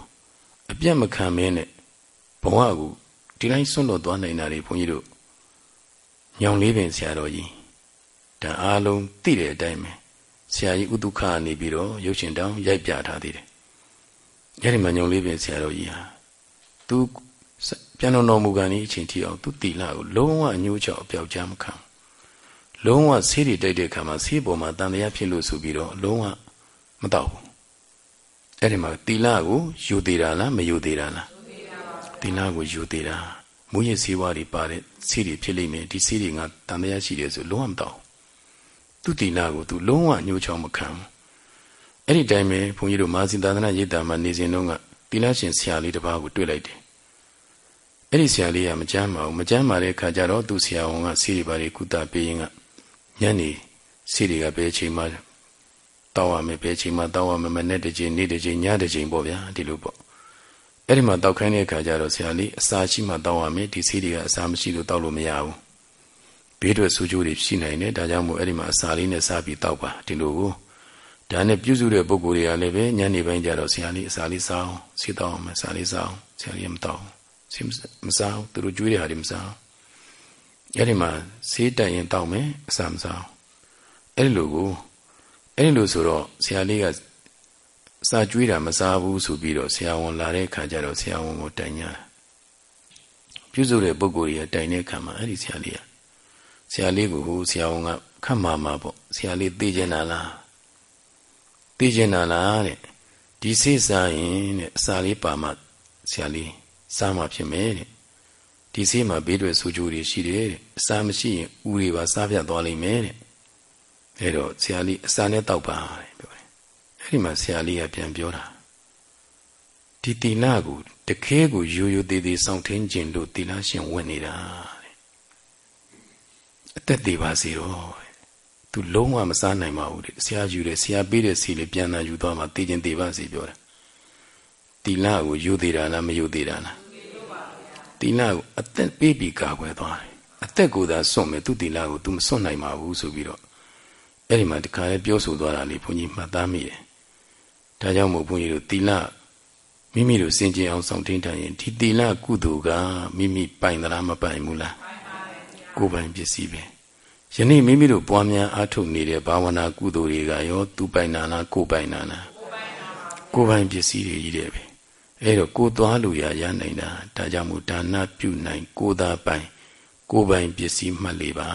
Speaker 1: အပြတ်မခံမင်းနဲ့ဘဝကိုဒီတိုင်းဆွန့်လွတ်သွားနိုင်တာတွေဘုန်းကြီးတို့ညောင်လေးပင်ဆရာတော်ကြီးဒါအားလုံးသိတဲ့အတိုင်းပဲဆရာကြီးဥဒုခကနေပြီးတော့ရုပ်ရှင်တောင်ရိုက်ပြထားသေးတယ်အဲဒီမှာညောင်လေးပင်ဆရာတော်ကြီးဟာ သူပြန်တော်တော်မူကန်ဒီအချိန်ထိအောင်သူတိလကိုလုံးဝအညှိုးချောက်အပြောက်ကြားမခံလုံးဝဆေးတွေတိုက်တဲ့အခါမှာဆေးပေါ်မှာတန်တရားဖြစ်လို့ဆိုပြီးတော့လုံးဝမတော့ဘူးအဲ့ဒီမှာတီလာကိုယူသေးတာလားမယူသေးတာလားတီလာကိုယူသေးတာမူရည်စည်းဝါးတွေပါတဲ့ဆေးတွေဖြစ်လိမ့်မယ်ဒီဆေးတွေကတန်တရားရှိတယ်ဆိုလုံးဝမတော့သူတီလာကိုသူလုံးဝညှိုးချောင်းမခံအဲ့ဒီတိုင်းပဲဘုန်းကြီးတို့မာစီသာသနာရိပ်တာမှာနေစဉ်တုန်းက တီလာရှင်ဆရာလေးတစ်ပါးကိုတွေ့လိုက်တယ်အဲ့ဒီဆရာလေးကမကြမ်းပါဘူးမကြမ်းပါတဲ့အခါကျတော့သူဆရာဝန်ကဆေးတွေပါတွေကုသပေးရင်းကညနေဆေးတွေကဘယ်ချိန်မှတောက်ရမယ်ဘယ်ချိန်မှတောက်ရမယ်မနေ့တစ်ချိန်နေ့တစ်ချိန်ညတစ်ချိန်ပေါ့ဗျာဒီလိုပေါ့အဲ့ဒီမှာတောက်ခိုင်းတဲ့အခါကျတော့ဆရာလေးအစာရှိမှတောက်ရမယ်ဒီဆေးတွေကအစာမရှိလို့တောက်လို့မရဘူးဘေးထွက်ဆူးကျိုးတွေရှိနိုင်တယ်ဒါကြောင့်မို့အဲ့ဒီမှာအစာလေးနဲ့စားပြီးတောက်ပါဒီလိုကို ဒါနဲ့ပြုစုတဲ့ပုဂ္ဂိုလ်တွေကလည်းပဲညနေပိုင်းကျတော့ဆရာလေးအစာလေးစားအောင်ဆေးတောက်အောင်ဆရာလေးစားအောင်ဆရာလေးမတောက်ဆေးမစားဘူးသူတို့ကြွေးတဲ့ဟာတွေမစားအဲ့ဒီမှာဆေးတက်ရင်တောက်မယ်အစာမစားအဲ့ဒီလိုကိုအဲ့လိုဆိုတော့ဆရာလေးကစာကြွေးတာမစားဘူးဆိုပြီးတော့ဆရာဝန်လာတဲ့ခါကျတော့ဆရာဝန်ကိုတိုင်ညာပြုစုတဲ့ပုဂ္ဂိုလ်ကြီးတိုင်တဲ့ခါမှာအဲ့ဒီဆရာလေးကဆရာလေးကိုဟိုဆရာဝန်ကခတ်မာမှာပေါ့ဆရာလေးသိကျင်တာလား သိကျင်တာလားတဲ့ဒီစိတ်စားရင်တဲ့အစာလေးပါမှဆရာလေးစားမှဖြစ်မယ်တဲ့ဒီစိတ်မှာဘေးတွေဆူကြိုးတွေရှိတယ်တဲ့အစာမရှိရင်ဥတွေပါစားပြတ်သွားလိမ့်မယ်တဲ့အဲ့တော့ဆရာလေးအစာနဲ့တောက်ပါတဲ့ပြောတယ်အဲ့ဒီမှာဆရာလေးကပြန်ပြောတာဒီတီလာကိုတခဲကိုရိုးရိုးသေးသေးစောင့်ထင်းခြင်းလို့တီလာရှင်ဝင်နေတာတဲ့အသက်သေးပါစေတော့ သူလုံးဝမစားနိုင်ပါဘူးတဲ့ဆရာယူတယ်ဆရာပေးတဲ့စီလေးပြန်လာယူသွားမှသိခြင်းသေးပါစေပြောတာတီလာကိုယူသေးတာလားမယူသေးတာလားတီလာကိုအသက်ပေးပြီးကာကွယ်သွားတယ်အသက်ကိုသာစွန့်မယ်သူတီလာကို तू မစွန့်နိုင်ပါဘူးဆိုပြီးတော့အဲ့ဒီမှာတခါလေပြောဆိုသွားတာလေးဘုန်းကြီးမှတ်သားမိတယ်ဒါကြောင့်မို့ဘုန်းကြီးတို့သီလမိမိတို့စင်ကြင်အောင်ဆောင်ထိန်ထိုင်ရင်ဒီသီလကုသိုလ်ကမိမိပိုင်သလားမပိုင်ဘူးလားကိုယ်ပိုင်ပစ္စည်းပဲ ယနေ့မိမိတို့ပွားများအားထုတ်နေတဲ့ဘာဝနာကုသိုလ်တွေကရောသူပိုင်နာလားကိုယ်ပိုင်နာလားကိုယ်ပိုင်ပစ္စည်းတွေကြီးတယ်ပဲအဲ့တော့ကိုသွားလို့ရရနိုင်တာဒါကြောင့်မို့ဒါနပြုနိုင် ကိုသာပိုင် ကိုယ်ပိုင်ပစ္စည်းမှတ်လေပါ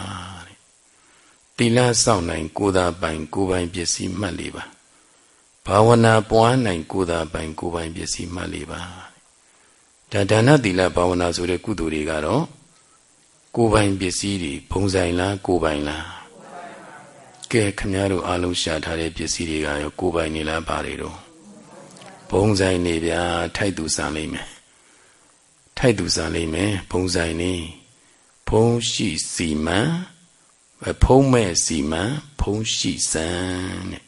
Speaker 1: တိလစောင့်နိုင် ကိုသာပိုင် ကိုပိုင်ပစ္စည်းမှတ်လေပါဘာဝနာပွားနိုင်ကိုသာပိုင် ကိုပိုင်ပစ္စည်းမှတ်လေပါဒါဒါနတိလဘာဝနာဆိုတဲ့ကုသိုလ်တွေကတော့ ကိုပိုင်ပစ္စည်းတွေဘုံဆိုင်လားကိုပိုင်လားကဲခမည်းတော်အားလုံးရှာထားတဲ့ပစ္စည်းတွေကရောကိုပိုင်နေလားပါတွေတော့ဘုံဆိုင်နေဗျာထိုက်သူစံလိမ့်မယ်ထိုက်သူစံလိမ့်မယ်ဘုံဆိုင်နေဘုံရှိစီမံဖုံးမဲ့စီမံဖုံးရှိစံတဲ့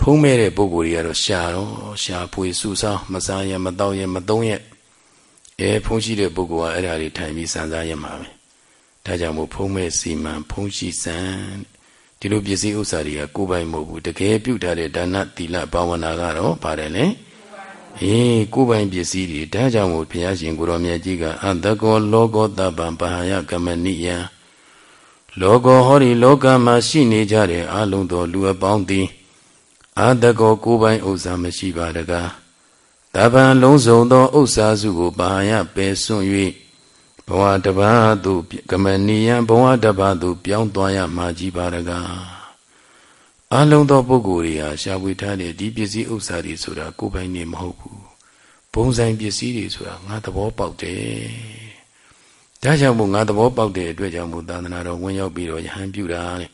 Speaker 1: ဖုံးမဲ့တဲ့ပုဂ္ဂိုလ်တွေကတော့ရှာတော့ရှာဖွေစုဆောင်းမစားရမတော့ရမသုံးရအဲဖုံးရှိတဲ့ပုဂ္ဂိုလ်ကအဲ့ဒါတွေထိုင်ပြီးစံစားရမှာပဲ ဒါကြောင့်မို့ဖုံးမဲ့စီမံဖုံးရှိစံဒီလိုပစ္စည်းဥစ္စာတွေကကိုယ်ပိုင်မဟုတ်ဘူးတကယ်ပြုထားတဲ့ဒါနသီလဘာဝနာကတော့ပါတယ်လေအေးကိုယ်ပိုင်ပစ္စည်းတွေဒါကြောင့်မို့ဘုရားရှင်ကိုရောမြတ်ကြီးကအတကောလောကောတပ္ပံပဟာယကမဏိယံလောကဟောဒီလောကမှာရှိနေကြတဲ့အလုံးသောလူအပေါင်းသည်အာတကောကိုယ်ပိုင်ဥစ္စာမရှိပါတကားတပံလုံးစုံသောဥစ္စာစုကိုပါယပယ်စွန့်၍ ဘဝတပါးသို့ကမဏီယံဘဝတပါးသို့ပြောင်းသွားရမှာကြီးပါတကားအလုံးသောပုဂ္ဂိုလ်တွေဟာရှားပွေထားတဲ့ဒီပစ္စည်းဥစ္စာတွေဆိုတာကိုယ်ပိုင်နေမဟုတ်ဘူးဘုံဆိုင်ပစ္စည်းတွေဆိုတာငါသဘောပေါက်တယ်ဒါကြောင့်မို့ငါသဘောပေါက်တဲ့အတွက်ကြောင့်မို့သာသနာတော်ဝင်ရောက်ပြီးတော့ယဟန်ပြုတာတဲ့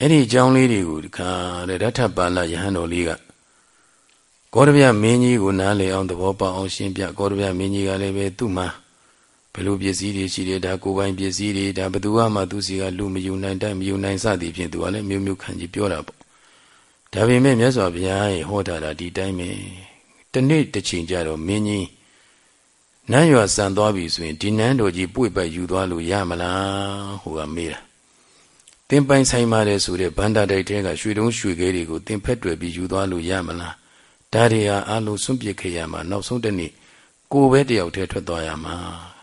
Speaker 1: အဲ့ဒီအကြောင်းလေးတွေကိုဒီခါတဲ့ရထပါဠယဟန်တော်လေးကကောရဗျမင်းကြီးကိုနားလည်အောင်သဘောပေါက်အောင်ရှင်းပြကောရဗျမင်းကြီးကလည်းပဲသူ့မှာ ဘယ်လိုပစ္စည်းတွေရှိတယ်ဒါကိုယ်ပိုင်ပစ္စည်းတွေဒါဘသူမှသူစီကလူမယူနိုင်တတ်မယူနိုင်စသည်ဖြင့်သူကလည်းမျိုးမျိုးခံကြည့်ပြောတာပေါ့ဒါပေမဲ့မြတ်စွာဘုရားရဲ့ဟောတာဒီတိုင်းပဲတနေ့တစ်ချိန်ကြတော့မင်းကြီးနန်းရွာဆန်သွားပြီဆိုရင်ဒီနန်းတော်ကြီးပွေပတ်ယူသွားလို့ရမလားဟိုကမေးတာသင်ပိုင်ဆိုင်ပါတယ်ဆိုတဲ့ဗန္တာတိုက်တဲကရွှေတုံးရွှေခဲတွေကိုသင်ဖက်တွယ်ပြီးယူသွားလို့ရမလားဒါတွေဟာအလုံးစွန့်ပစ်ခဲ့ရမှာနောက်ဆုံးတနေ့ကိုပဲတယောက်တည်းထွက်သွားရမှာ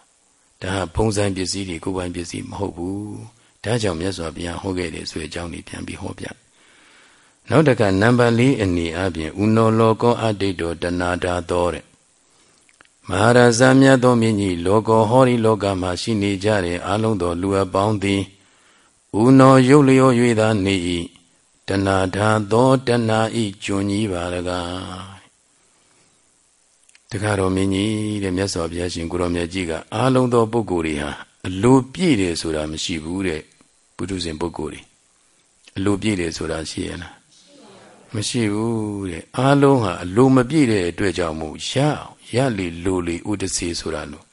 Speaker 1: ဒါဟာပုံစံပစ္စည်းတွေကိုပိုင်ပစ္စည်းမဟုတ်ဘူးဒါကြောင့်မြတ်စွာဘုရားဟောခဲ့တယ်ဆိုတဲ့အကြောင်းကိုပြန်ပြီးဟောပြနောက်တကနံပါတ်၄အနေအပြင်ဥနောလောကောအတိတ်တော်တဏှာဓာသောတဲ့မဟာရာဇမြတ်သောမြင့်ကြီးလောကောဟောဒီလောကမှာရှိနေကြတဲ့အလုံးသောလူအပေါင်းသည်ဥနောရုပ်လျော၍သာနေ၏တဏှာဓာသောတဏှာဤကျွန်းကြီးပါလကား တခါတော်မြင့်ကြီးတဲ့မြတ်စွာဘုရားရှင်ကိုရောမြတ်ကြီးကအားလုံးသောပုဂ္ဂိုလ်တွေဟာအလိုပြည့်တယ်ဆိုတာမရှိဘူးတဲ့ပုထုဇဉ်ပုဂ္ဂိုလ်တွေအလိုပြည့်တယ်ဆိုတာရှိရလားမရှိဘူးတဲ့အားလုံးဟာအလိုမပြည့်တဲ့အတွက်ကြောင့်မို့ရအောင်ရလေလိုလေဥဒစီဆိုတာလို့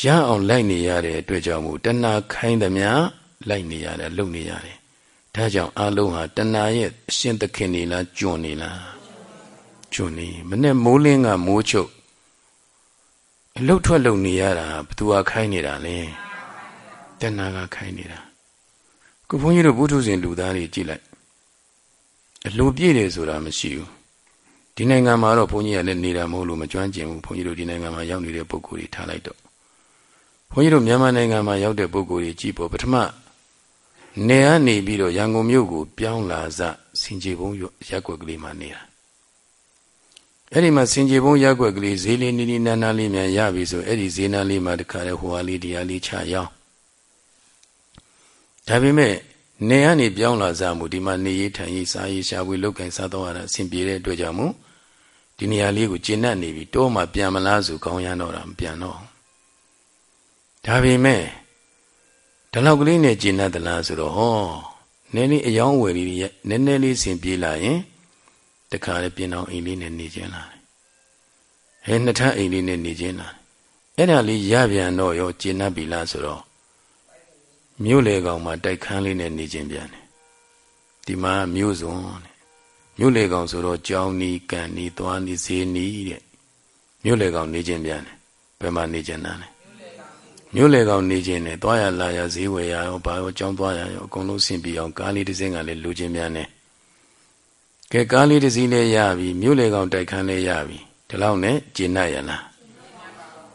Speaker 1: ရအောင်လိုက်နေရတဲ့အတွက်ကြောင့်မို့တဏှာခိုင်းသမျှလိုက်နေရတယ်လုံနေရတယ်ဒါကြောင့်အားလုံးဟာတဏှာရဲ့အရှင်သခင်နေလားကျွံနေလား ကျွံနေမနဲ့မိုးလင်းကမိုးချုပ်အလုတ်ထွက်လုံနေရတာဘသူကခိုင်းနေတာလဲတဏှာကခိုင်းနေတာခုဘုန်းကြီးတို့ဘုထုဇဉ်လူသားတွေကြည့်လိုက်အလိုပြည့်တယ်ဆိုတာမရှိဘူးဒီနိုင်ငံမှာတော့ဘုန်းကြီးကလည်းနေတာမဟုတ်လို့မကျွမ်းကျင်ဘူးဘုန်းကြီးတို့ဒီနိုင်ငံမှာရောက်နေတဲ့ပုဂ္ဂိုလ်တွေထားလိုက်တော့ဘုန်းကြီးတို့မြန်မာနိုင်ငံမှာရောက်တဲ့ပုဂ္ဂိုလ်တွေကြည့်ဖို့ပထမနေကနေပြီးတော့ရန်ကုန်မြို့ကိုပြောင်းလာစစင်ကြေဘုံရက်ွက်ကလေးမှာနေတာ အဲ့ဒီမှာစင်ကြေဘုံရက်ွက်ကလေးဈေးလေးနီးနီးနားနားလေးမြန်ရပြီဆိုအဲ့ဒီဈေးနားလေးမှာတခါလေဟိုဟာလေးဒီဟာလေးချရောင်းဒါပေမဲ့နေကနေပြောင်းလာစမှုဒီမှာနေရေးထိုင်ရေးစားရေးရှာဖွေလုပ်ကင်စားတော့ရတာအဆင်ပြေတဲ့အတွက်ကြောင့်မို့ဒီနေရာလေးကိုကျင့်တတ်နေပြီတောမှပြန်မလားဆိုကောင်းရမ်းတော့တာမပြန်တော့ဒါပေမဲ့ဒီလောက်ကလေးနဲ့ကျင့်တတ်သလားဆိုတော့ဟောနည်းနည်းအယောင်းဝယ်လေးနည်းနည်းလေးဆင်ပြေလာရင် တခါလေပြင်အောင်အိမ်လေးနဲ့နေခြင်းလာတယ်ဟဲနှစ်ထပ်အိမ်လေးနဲ့နေခြင်းလာအဲ့ဒါလေးရပြန်တော့ရောကျင့်တတ်ပြီလားဆိုတော့မြို့လေကောင်မှာတိုက်ခန်းလေးနဲ့နေခြင်းပြန်တယ်ဒီမှာမြို့စုံတဲ့မြို့လေကောင်ဆိုတော့ကြောင်းနီးကန်နီးသွားနီးဈေးနီးတဲ့မြို့လေကောင်နေခြင်းပြန်တယ်ဘယ်မှာနေခြင်းနာလဲမြို့လေကောင်နေခြင်းနဲ့သွားရလာရဈေးဝယ်ရရောဘာရောကြောင်းသွားရရောအကုန်လုံးဆင်ပြေအောင်ကားလေးတစ်စင်းကလည်းလူချင်းပြန်တယ် ကဲကားလေးတစ်စီးလည်းရပြီမြို့လေကောင်တိုက်ခန်းလည်းရပြီဒီလောက်နဲ့ကျင့်နိုင်ရလား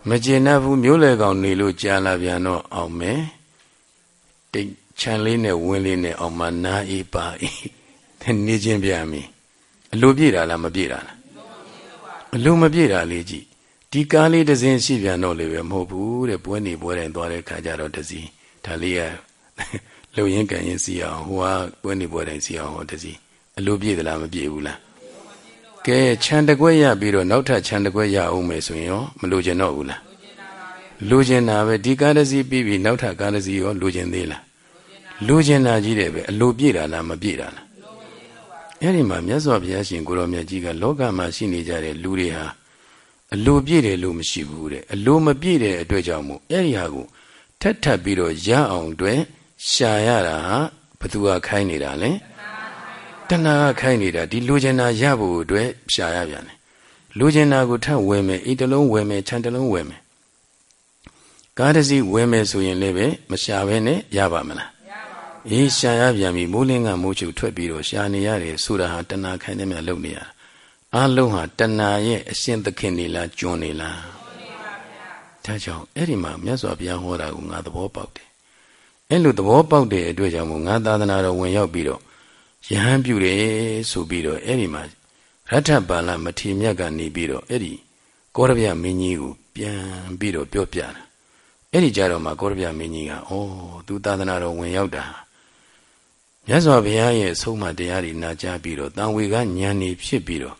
Speaker 1: မကျင့်နိုင်ဘူးမြို့လေကောင်နေလို့ကြာလာပြန်တော့အောင်မယ်တိတ်ချမ်းလေးနဲ့ဝင်းလေးနဲ့အောင်မနာအေးပါအေးနေခြင်းပြန်ပြီအလိုပြည့်တာလားမပြည့်တာလားအလိုမပြည့်တာလေးကြည့်ဒီကားလေးတစ်စင်းရှိပြန်တော့လေပဲမဟုတ်ဘူးတဲ့ပွဲနေပွဲတိုင်းသွားတဲ့ခါကျတော့တစ်စီးဒါလေးရလှုပ်ရင်းကန်ရင်းစီအောင်ဟိုကပွဲနေပွဲတိုင်းစီအောင်ဟောတစ်စီး အလိုပြည့်သလားမပြည့်ဘူးလားကဲခြံတကွက်ရပြီးတော့နောက်ထပ်ခြံတကွက်ရအောင်မယ်ဆိုရင်ရောမလိုချင်တော့ဘူးလားလိုချင်တာပဲဒီကားတစ်စီးပြီးပြီးနောက်ထပ်ကားတစ်စီးရောလိုချင်သေးလားလိုချင်တာကြီးတယ်ပဲအလိုပြည့်တာလားမပြည့်တာလားအဲ့ဒီမှာမြတ်စွာဘုရားရှင်ကိုရောမြတ်ကြီးကလောကမှာရှိနေကြတဲ့လူတွေဟာအလိုပြည့်တယ်လို့မရှိဘူးတဲ့အလိုမပြည့်တဲ့အတွက်ကြောင့်မို့အဲ့ဒီဟာကိုထက်ထပ်ပြီးတော့ရအောင်အတွက်ရှာရတာဟာဘသူကခိုင်းနေတာလဲ တဏှာကခိုင်းနေတာဒီလိုချင်တာရဖို့အတွက်ရှာရပြန်တယ်လိုချင်တာကိုထပ်ဝယ်မယ်အိတ်တလုံးဝယ်မယ်ခြံတလုံးဝယ်မယ်ကားတစ်စီးဝယ်မယ်ဆိုရင်လည်းပဲမရှာဘဲနဲ့ရပါမလားအေးရှာရပြန်ပြီမိုးလင်းကမိုးချုပ်ထွက်ပြီးတော့ရှာနေရတယ်ဆိုတာဟာတဏှာခိုင်းတဲ့မြတ်လုပ်နေရအလုံးဟာတဏှာရဲ့အရှင်သခင်နေလားကျွန်းနေလားဒါကြောင့်အဲ့ဒီမှာမြတ်စွာဘုရားဟောတာကိုငါသဘောပေါက်တယ်အဲ့လိုသဘောပေါက်တဲ့အတွက်ကြောင့်မို့ငါသာသနာတော်ဝင်ရောက်ပြီးတော့ ယဟန်ပြုတယ်ဆိုပြီးတော့အဲ့ဒီမှာရထပါဠမထေမြတ်ကနေပြီးတော့အဲ့ဒီကောရဗျမင်းကြီးကိုပြန်ပြီးတော့ပြောပြတာအဲ့ဒီကြတော့မှကောရဗျမင်းကြီးကဩသူသာသနာတော်ဝင်ရောက်တာမြတ်စွာဘုရားရဲ့အဆုံးအမတရားတွေနာကြားပြီးတော့တန်ဝေကဉာဏ်နေဖြစ်ပြီးတော့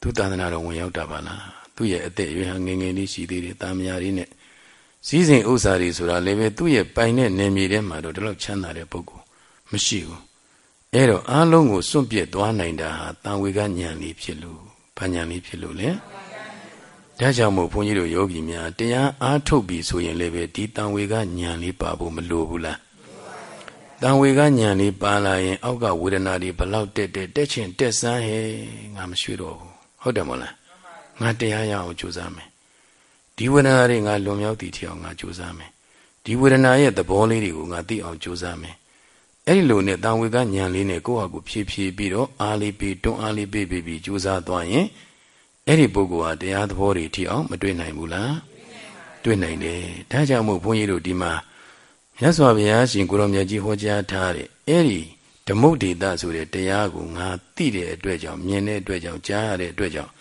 Speaker 1: သူသာသနာတော်ဝင်ရောက်တာပါလားသူ့ရဲ့အသက်အရွယ်ဟာငယ်ငယ်လေးရှိသေးတယ်တာမယာလေးနဲ့စည်းစိမ်ဥစ္စာတွေဆိုတာလည်းပဲသူ့ရဲ့ပိုင်တဲ့နေမြေထဲမှာတော့ဒီလောက်ချမ်းသာတဲ့ပုဂ္ဂိုလ်မရှိဘူး အဲ့တော့အားလုံးကိုစွန့်ပစ်သွားနိုင်တာဟာတန်ဝေကဉာဏ်လေးဖြစ်လို့ဘာညာလေးဖြစ်လို့လဲဒါကြောင့်မို့ဘုန်းကြီးတို့ယောဂီများတရားအားထုတ်ပြီဆိုရင်လည်းပဲဒီတန်ဝေကညာလေးပါဖို့မလိုဘူးလားတန်ဝေကညာလေးပါလာရင် အောက်ကဝေဒနာတွေဘလောက်တက်တက်တက်ချင်တက်ဆန်းဟဲ့ငါမရွှေ့တော့ဘူးဟုတ်တယ်မဟုတ်လားငါတရားရအောင်ကြိုးစားမယ်ဒီဝေဒနာတွေငါလွန်မြောက်တည်ထအောင်ငါကြိုးစားမယ်ဒီဝေဒနာရဲ့သဘောလေးတွေကိုငါသိအောင်ကြိုးစားမယ် အဲ့ဒီလိုနဲ့တန်ဝေကညံလေးနဲ့ကိုယ့်ဟာကိုဖြည်းဖြည်းပြီးတော့အားလေးပြီးတွန်းအားလေးပြီးပြီးပြီးကြိုးစားသွားရင်အဲ့ဒီပုဂ္ဂိုလ်ဟာတရားသဘောတွေထီအောင်မတွေ့နိုင်ဘူးလားတွေ့နိုင်တယ်ဒါကြောင့်မို့ဘုန်းကြီးတို့ဒီမှာမြတ်စွာဘုရားရှင်ကိုရောမြတ်ကြီးဟောကြားထားတဲ့အဲ့ဒီဓမ္မုဒေတာဆိုတဲ့တရားကိုငါသိတဲ့အတွက်ကြောင့်မြင်တဲ့အတွက်ကြောင့်ကြားရတဲ့အတွက်ကြောင့်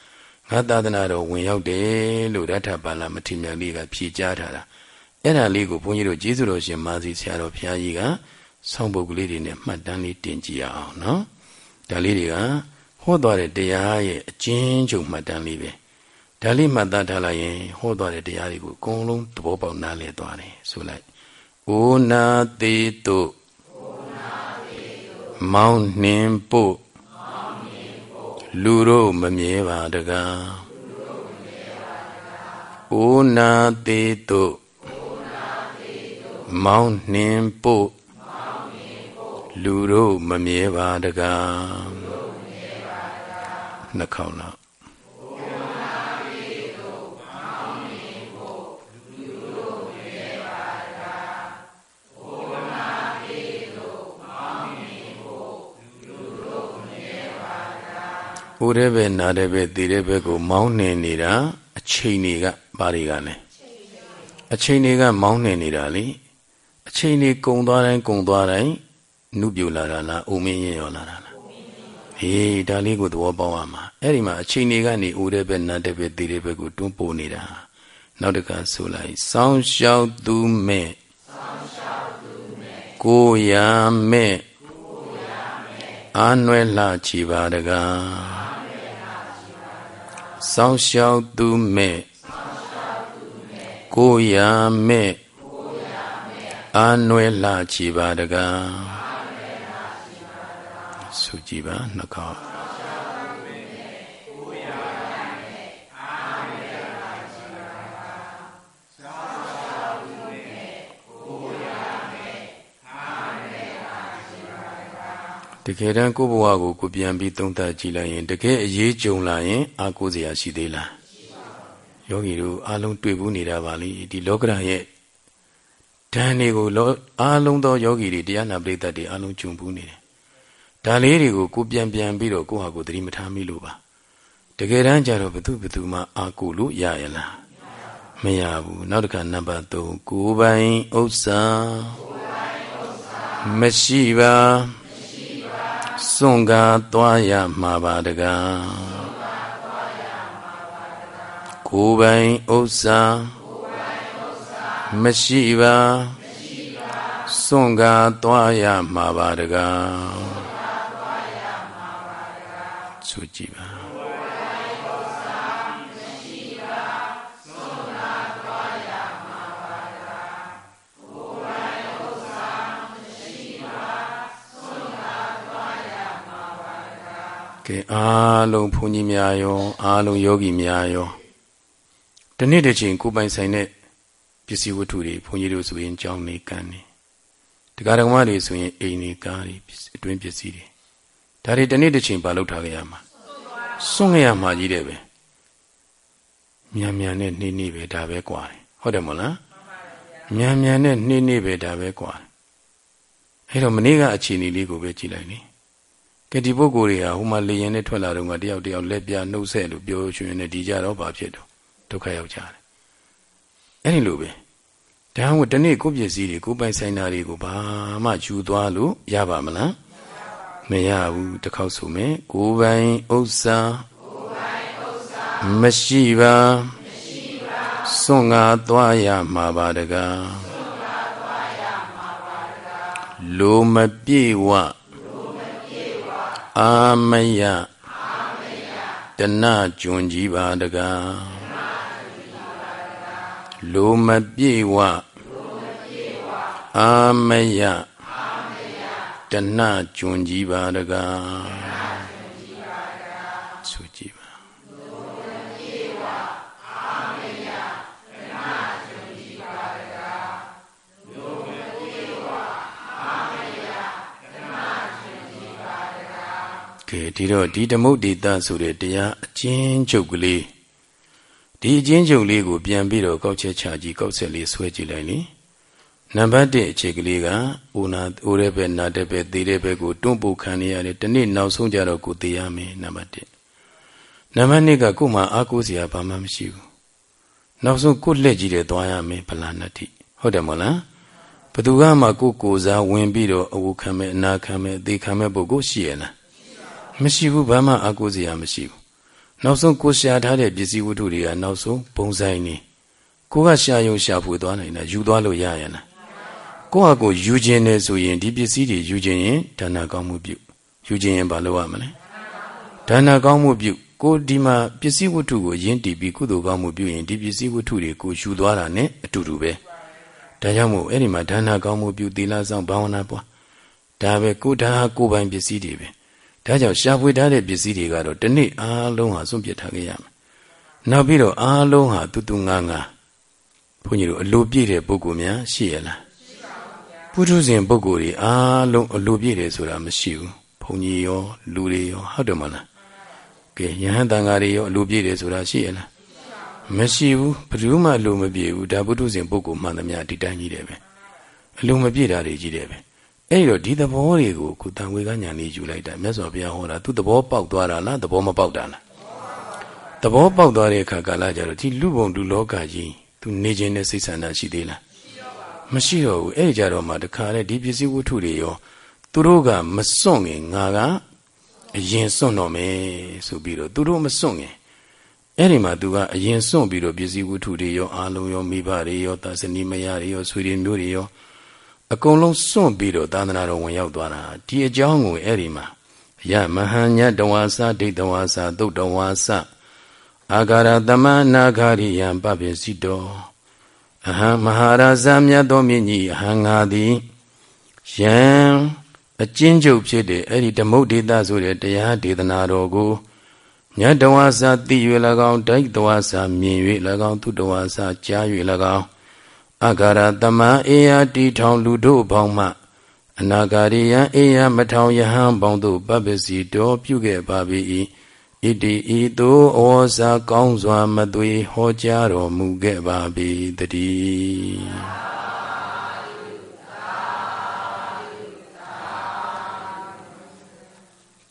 Speaker 1: ငါသာသနာတော်ဝင်ရောက်တယ်လို့ရထပါဠမထေရမြတ်လေးကဖြေကြားထားတာအဲ့ဒါလေးကိုဘုန်းကြီးတို့ကျေးဇူးတော်ရှင်မာစီဆရာတော်ဘုရားကြီးက ဆောင်းပုဒ်ကလေးတွေနဲ့မှတ်တမ်းလေးတင်ကြည့်အောင်နော်ဒါလေးတွေကဟောသွားတဲ့တရားရဲ့အကျဉ်းချုပ်မှတ်တမ်းလေးပဲဒါလေးမှတ်သားထားလိုက်ရင်ဟောသွားတဲ့တရားတွေကိုအကုန်လုံးသဘောပေါက်နားလည်သွားတယ်ဆိုလိုက်ဩနာတိတုမောင်းနှင်ပို့လူတို့မမြဲပါတကားဩနာတိတုမောင်းနှင်ပို့ လူတို့မမြဲပါတကားနှခေါင်းလောက်ဦးတဲ့ဘက်နာတဲ့ဘက်တည်တဲ့ဘက်ကိုမောင်းနှင်နေတာအချိန်တွေကဘာတွေကလဲအချိန်တွေကမောင်းနှင်နေတာလေအချိန်တွေကုံသွားတိုင်းကုံသွားတိုင်း နုပြူလာတာလားအုံမင်းရင်ရောလာတာလားဟေးဒါလေးကိုသဘောပေါက်ရမှာအဲ့ဒီမှာအချိန်တွေကနေဦးတဲ့ဘက်နာတဲ့ဘက်တည်တဲ့ဘက်ကိုတွန်းပို့နေတာနောက်တကဆိုလိုက်စောင်းလျှောက်သူမဲ့ကိုရမဲ့အာနွယ်လှချီပါတကားစောင်းလျှောက်သူမဲ့ကိုရမဲ့အာနွယ်လှချီပါတကား ဆုကြည်ပါနှခေါင်းတကယ်တမ်းကိုယ့်ဘဝကိုကိုပြန်ပြီးသုံးသပ်ကြည့်လိုက်ရင်တကယ်အရေးကြုံလာရင်အာကိုစရာရှိသေးလားယောဂီတို့အားလုံးတွေ့ဘူးနေတာပါလေဒီလောကရရဲ့ဓာန်တွေကိုအားလုံးသောယောဂီတွေတရားနာပရိသတ်တွေအားလုံးကြုံဘူးနေတယ် ဒါလေးတွေကိုကိုပြန်ပြန်ပြီးတော့ကိုဟာကိုသတိမထားမိလို့ပါတကယ်တမ်းကျတော့ဘသူဘသူမှအာကိုလို့ရရလားမရဘူးနောက်တစ်ခါနံပါတ်3ကိုပိုင်ဥစ္စာမရှိပါစွန့်ကားသွားရမှာပါတကားကိုပိုင်ဥစ္စာမရှိပါစွန့်ကားသွားရမှာပါတကား ဆိုကြည့်ပါကဲအားလုံးဘုန်းကြီးများရောအားလုံးယောဂီများရောဒီနေ့တစ်ချိန်ကိုပိုင်ဆိုင်တဲ့ပစ္စည်းဝတ္ထုတွေဘုန်းကြီးတို့ဆိုရင်ကြောင်းနေကန်းနေတရားဓမ္မတွေဆိုရင်အိမ်နေကားတွေအတွင်းပစ္စည်းတွေ ဒါတွေတနေ့တစ်ချိန်ပါလောက်ထားကြရမှာစွန့်ခဲ့ရမှာကြီးတယ်ပဲမြန်မြန်နဲ့နှိမ့်နှိမ့်ပဲဒါပဲกว่าဟုတ်တယ်မဟုတ်လားမြန်မြန်နဲ့နှိမ့်နှိမ့်ပဲဒါပဲกว่าအဲ့တော့မနေ့ကအခြေအနေလေးကိုပဲကြည့်လိုက်လေကတိပုဂ္ဂိုလ်တွေဟာဟိုမှာလေရင်နဲ့ထွက်လာတော့ကတယောက်တယောက်လက်ပြနှုတ်ဆက်လို့ပြောချင်နေဒီကြတော့ဘာဖြစ်တော့ဒုက္ခရောက်ကြတယ်အဲ့ဒီလိုပဲဒါမှမဟုတ်ဒီနေ့ကိုယ့်ပစ္စည်းတွေကိုပိုင်ဆိုင်တာတွေကိုဘာမှယူသွားလို့ရပါမလား မရဘူးတစ်ခေါက်ဆိုမယ်ကိုယ်ပိုင်ဥစ္စာမရှိပါစွန့်ငါသွားရမှာပါတကားလိုမပြေဝအာမယတဏကျွန်ကြီးပါတကားလိုမပြေဝအာမယ တဏကျွန်ကြီးပါတကားဆိုကြည့်ပါကဲဒီတော့ဒီဓမုတ်ဒေတာဆိုတဲ့တရားအချင်းချုပ်ကလေးဒီအချင်းချုပ်လေးကိုပြန်ပြီးတော့ကောက်ချက်ချကြည့်ကောက်ဆက်လေးဆွဲကြည့်လိုက်လေ နံပါတ်1အခြေကလေးကအိုနာအိုတဲ့ဘက်နာတဲ့ဘက်သေးတဲ့ဘက်ကိုတွန့်ပုတ်ခံနေရတယ်ဒီနေ့နောက်ဆုံးကြတော့ကိုသေးရမယ်နံပါတ်1နံပါတ်2ကကို့မှာအားကိုးစရာဘာမှမရှိဘူးနောက်ဆုံးကိုလက်ကြည့်တယ်သွားရမယ်ဗလာဏတိဟုတ်တယ်မဟုတ်လားဘသူကမှကိုကိုစားဝင်ပြီးတော့အဝခံမဲ့အနာခံမဲ့အသေးခံမဲ့ပုဂ္ဂိုလ်ရှိရလားမရှိဘူးဘာမှအားကိုးစရာမရှိဘူးနောက်ဆုံးကိုရှာထားတဲ့ပစ္စည်းဝတ္ထုတွေကနောက်ဆုံးပုံဆိုင်နေကိုကရှာယုံရှာဖွေသွားနိုင်တာယူသွားလို့ရရလား ကိုဟာကိုယူခြင်းနဲ့ဆိုရင်ဒီပစ္စည်းတွေယူခြင်းရင်ဒါနကောင်းမှုပြုယူခြင်းရင်ဘာလုပ်ရမလဲဒါနကောင်းမှုပြုကိုဒီမှာပစ္စည်းဝတ္ထုကိုရင်းတည်ပြီးကုသိုလ်ကောင်းမှုပြုရင်ဒီပစ္စည်းဝတ္ထုတွေကိုယူသွားတာနဲ့အတူတူပဲဒါကြောင့်မို့အဲ့ဒီမှာဒါနကောင်းမှုပြုသီလဆောင်ဘာဝနာပွားဒါပဲကိုဒါကိုပိုင်ပစ္စည်းတွေပဲဒါကြောင့်ရှာဖွေထားတဲ့ပစ္စည်းတွေကတော့တနေ့အားလုံးဟာစွန့်ပစ်ထားခဲ့ရမယ်နောက်ပြီးတော့အားလုံးဟာတူတူငါးငါးဘုန်းကြီးတို့အလိုပြည့်တဲ့ပုဂ္ဂိုလ်များရှိရလား ပုထုဇဉ်ပုဂ္ဂိုလ်တွေအားလုံးအလိုပြည့်တယ်ဆိုတာမရှိဘူးဘုန်းကြီးရော လူတွေရောဟုတ်တယ်မလားကဲယဟန်တန်ဃာတွေရောအလိုပြည့်တယ်ဆိုတာရှိရလားမရှိဘူးဘယ်သူမှအလိုမပြည့်ဘူးဒါပုထုဇဉ်ပုဂ္ဂိုလ်မှန်သမျှဒီတိုင်းကြီးတယ်ပဲအလိုမပြည့်တာတွေကြီးတယ်ပဲအဲ့တော့ဒီသဘောတွေကိုခုတန်ဝေကညာလေးယူလိုက်တာမြတ်စွာဘုရားဟောတာသူသဘောပေါက်သွားတာလားသဘောမပေါက်တာလားသဘောပေါက်သွားတဲ့အခါကာလကြတော့ဒီလူပုံလူလောကကြီးသူနေခြင်းနဲ့စိတ်ဆန္ဒရှိသေးလား မရှိတော့ဘူးအဲ့ကြတော့မှတခါလေဒီပစ္စည်းဝတ္ထုတွေရောသူတို့ကမစွန့်ခင်ငါကအရင်စွန့်တော့မယ်ဆိုပြီးတော့သူတို့မစွန့်ခင်အဲ့ဒီမှာသူကအရင်စွန့်ပြီးတော့ပစ္စည်းဝတ္ထုတွေရောအာလုံးရောမိဘတွေရောသာစနီမယားတွေရောဆွေတွေမျိုးတွေရောအကုန်လုံးစွန့်ပြီးတော့သာသနာတော်ဝင်ရောက်သွားတာဒီအကြောင်းကိုအဲ့ဒီမှာယမဟညတဝါစာဒိဋ္ဌဝါစာသုတ်တဝါစာအာဂါရသမနာဂရိယံပပိစိတော အဟံမဟာရာဇမြတ်တော်မြင့်ကြီးအဟံငါသည်ယံအကျဉ်းချုပ်ဖြစ်တဲ့အဲ့ဒီဓမ္မုဒေသဆိုတဲ့တရားဒေသနာတော်ကိုညတဝါစာသိ၍၎င်းဒိဋ္ဌဝါစာမြင်၍၎င်းသူတဝါစာကြား၍၎င်းအဂါရတမန်အေယတီထောင်လူတို့ပေါင်းမှအနာဂါရိယံအေယမထောင်ယဟံပေါင်းတို့ပပ္ပစီတော်ပြုခဲ့ပါ၏ ဣတိဤသို့ဩဇာကောင်းစွာမသွေဟောကြားတော်မူခဲ့ပါ၏တည်း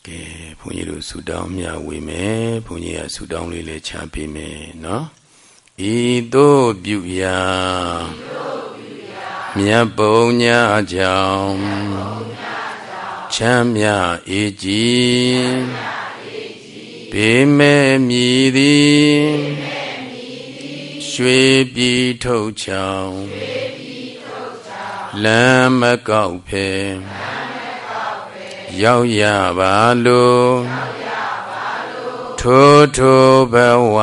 Speaker 1: ကဲဘုန်းကြီးတို့ဆူတောင်းမြဝေမယ်ဘုန်းကြီးကဆူတောင်းလေးလည်းချပေးမယ်နော်ဤသို့ပြုရာမြတ်ပုံညာကြောင့်ချမ်းမြအေးကြည် ဘေမဲ့မြည်သည်ရွှေပြည်ထုတ်ချောင်းလမ်းမကောက်ဖဲရောက်ရပါလို့ထိုးထိုးဘဝ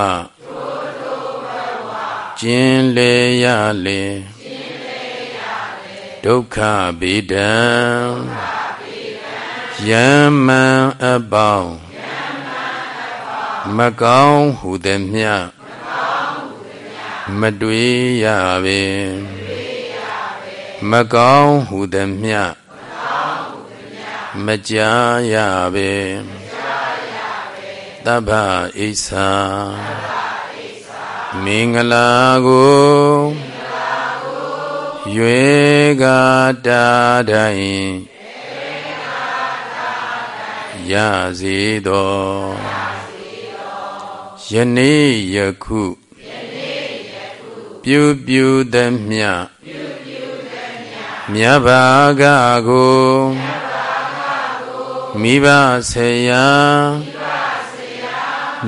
Speaker 1: ကျင်လေရလေဒုက္ခဗေဒံယမံအပေါင်း မကောင်းဟုသည်မြမတွေ့ရပေမကောင်းဟုသည်မြမကြားရပေတဗ္ဗဣစ္ဆာမင်္ဂလာကိုရွေကတာတိုင်းရစေတော် ယနေ့ယခုပြုပြုသမျှမြတ်ဘာကကိုမိဘဆရာ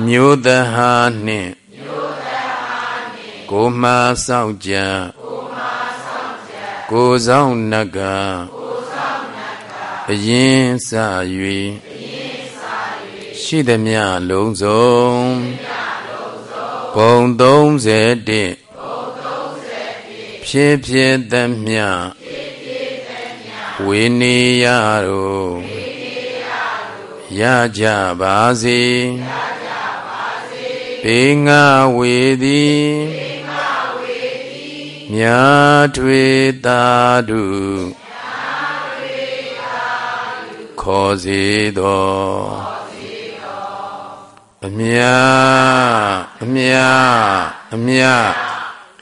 Speaker 1: မျိုးတဟာနှင့်ကိုမှစောင့်ကြကိုဆောင်နကအရင်စ၍ရှိသည်မြလုံးစုံ ဘုံ31ဖြစ်ဖြစ်သည်မြဝိနေယတို့ရကြပါစေဘေငါဝေသည်မြာထွေတာတုခေါ်စေတော် အမြအမြအမြ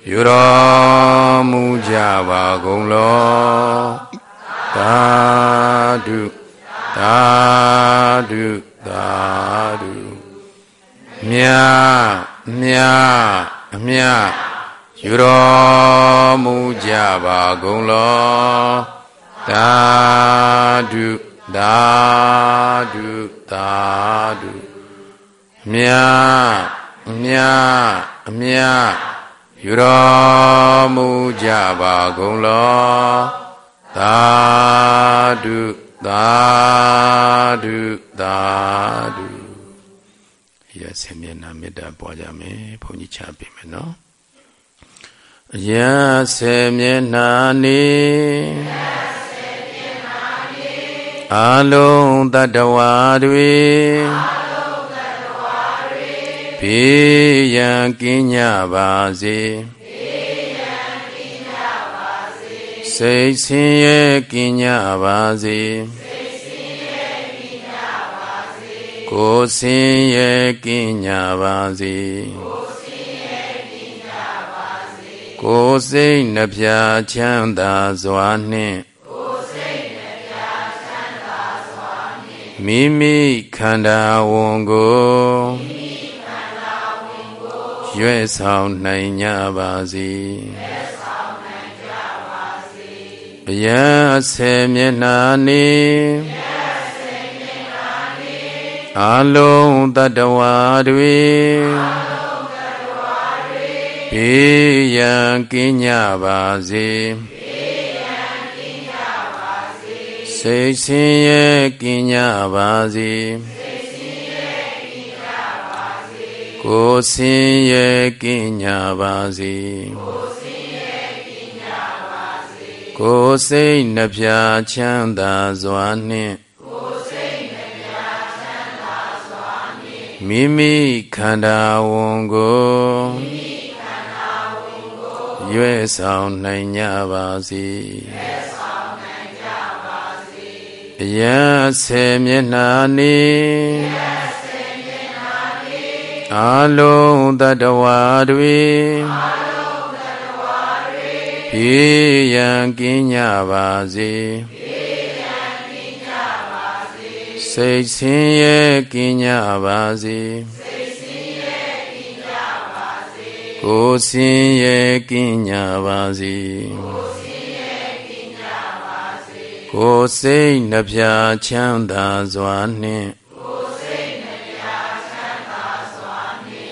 Speaker 1: ယူတော်မူကြပါကုန်လောသာဓုသာဓုသာဓုမြမြအမြယူတော်မူကြပါကုန်လောသာဓုသာဓုသာဓု မြမြအမြယူတော်မူကြပါကုန်လောသာဓုသာဓုသာဓုရစေမျက်နှာမေတ္တာပွားကြမယ်ဘုန်းကြီးချပေးမယ်နော်ရစေမျက်နှာနေအလုံးတတဝါတွေ ဘေးရန်ကင်းကြပါစေစိတ်ဆင်းရဲကင်းကြပါစေကိုယ်ဆင်းရဲကင်းကြပါစေကိုယ်စိတ်နှပြချမ်းသာစွာနှင့်မိမိခန္ဓာဝန်ကို ရွဲ့ဆောင်နိုင်ကြပါစေဘုရားအစေမျက်နာနေအလုံးတတဝါတွေဘေးရန်ကင်းကြပါစေစိတ်ဆင်းရဲကင်းကြပါစေ ကိုယ်ဆင်းရဲကင်းကြပါစေကိုယ်ဆင်းရဲကင်းကြပါစေကိုယ်စိတ်နှပြချမ်းသာစွာနှင့်ကိုယ်စိတ်နှပြချမ်းသာစွာနှင့်မိမိခန္ဓာဝန်ကိုမိမိခန္ဓာဝန်ကိုရွေးဆောင်နိုင်ကြပါစေရွေးဆောင်နိုင်ကြပါစေအယံဆေမျက်နှာနေ အယံအလုံးတတဝါတွေပြေရန်ကင်းကြပါစေစိတ်ဆင်းရဲကင်းကြပါစေကိုယ်ဆင်းရဲကင်းကြပါစေကိုယ်စိတ်နှပြချမ်းသာစွာနှင့်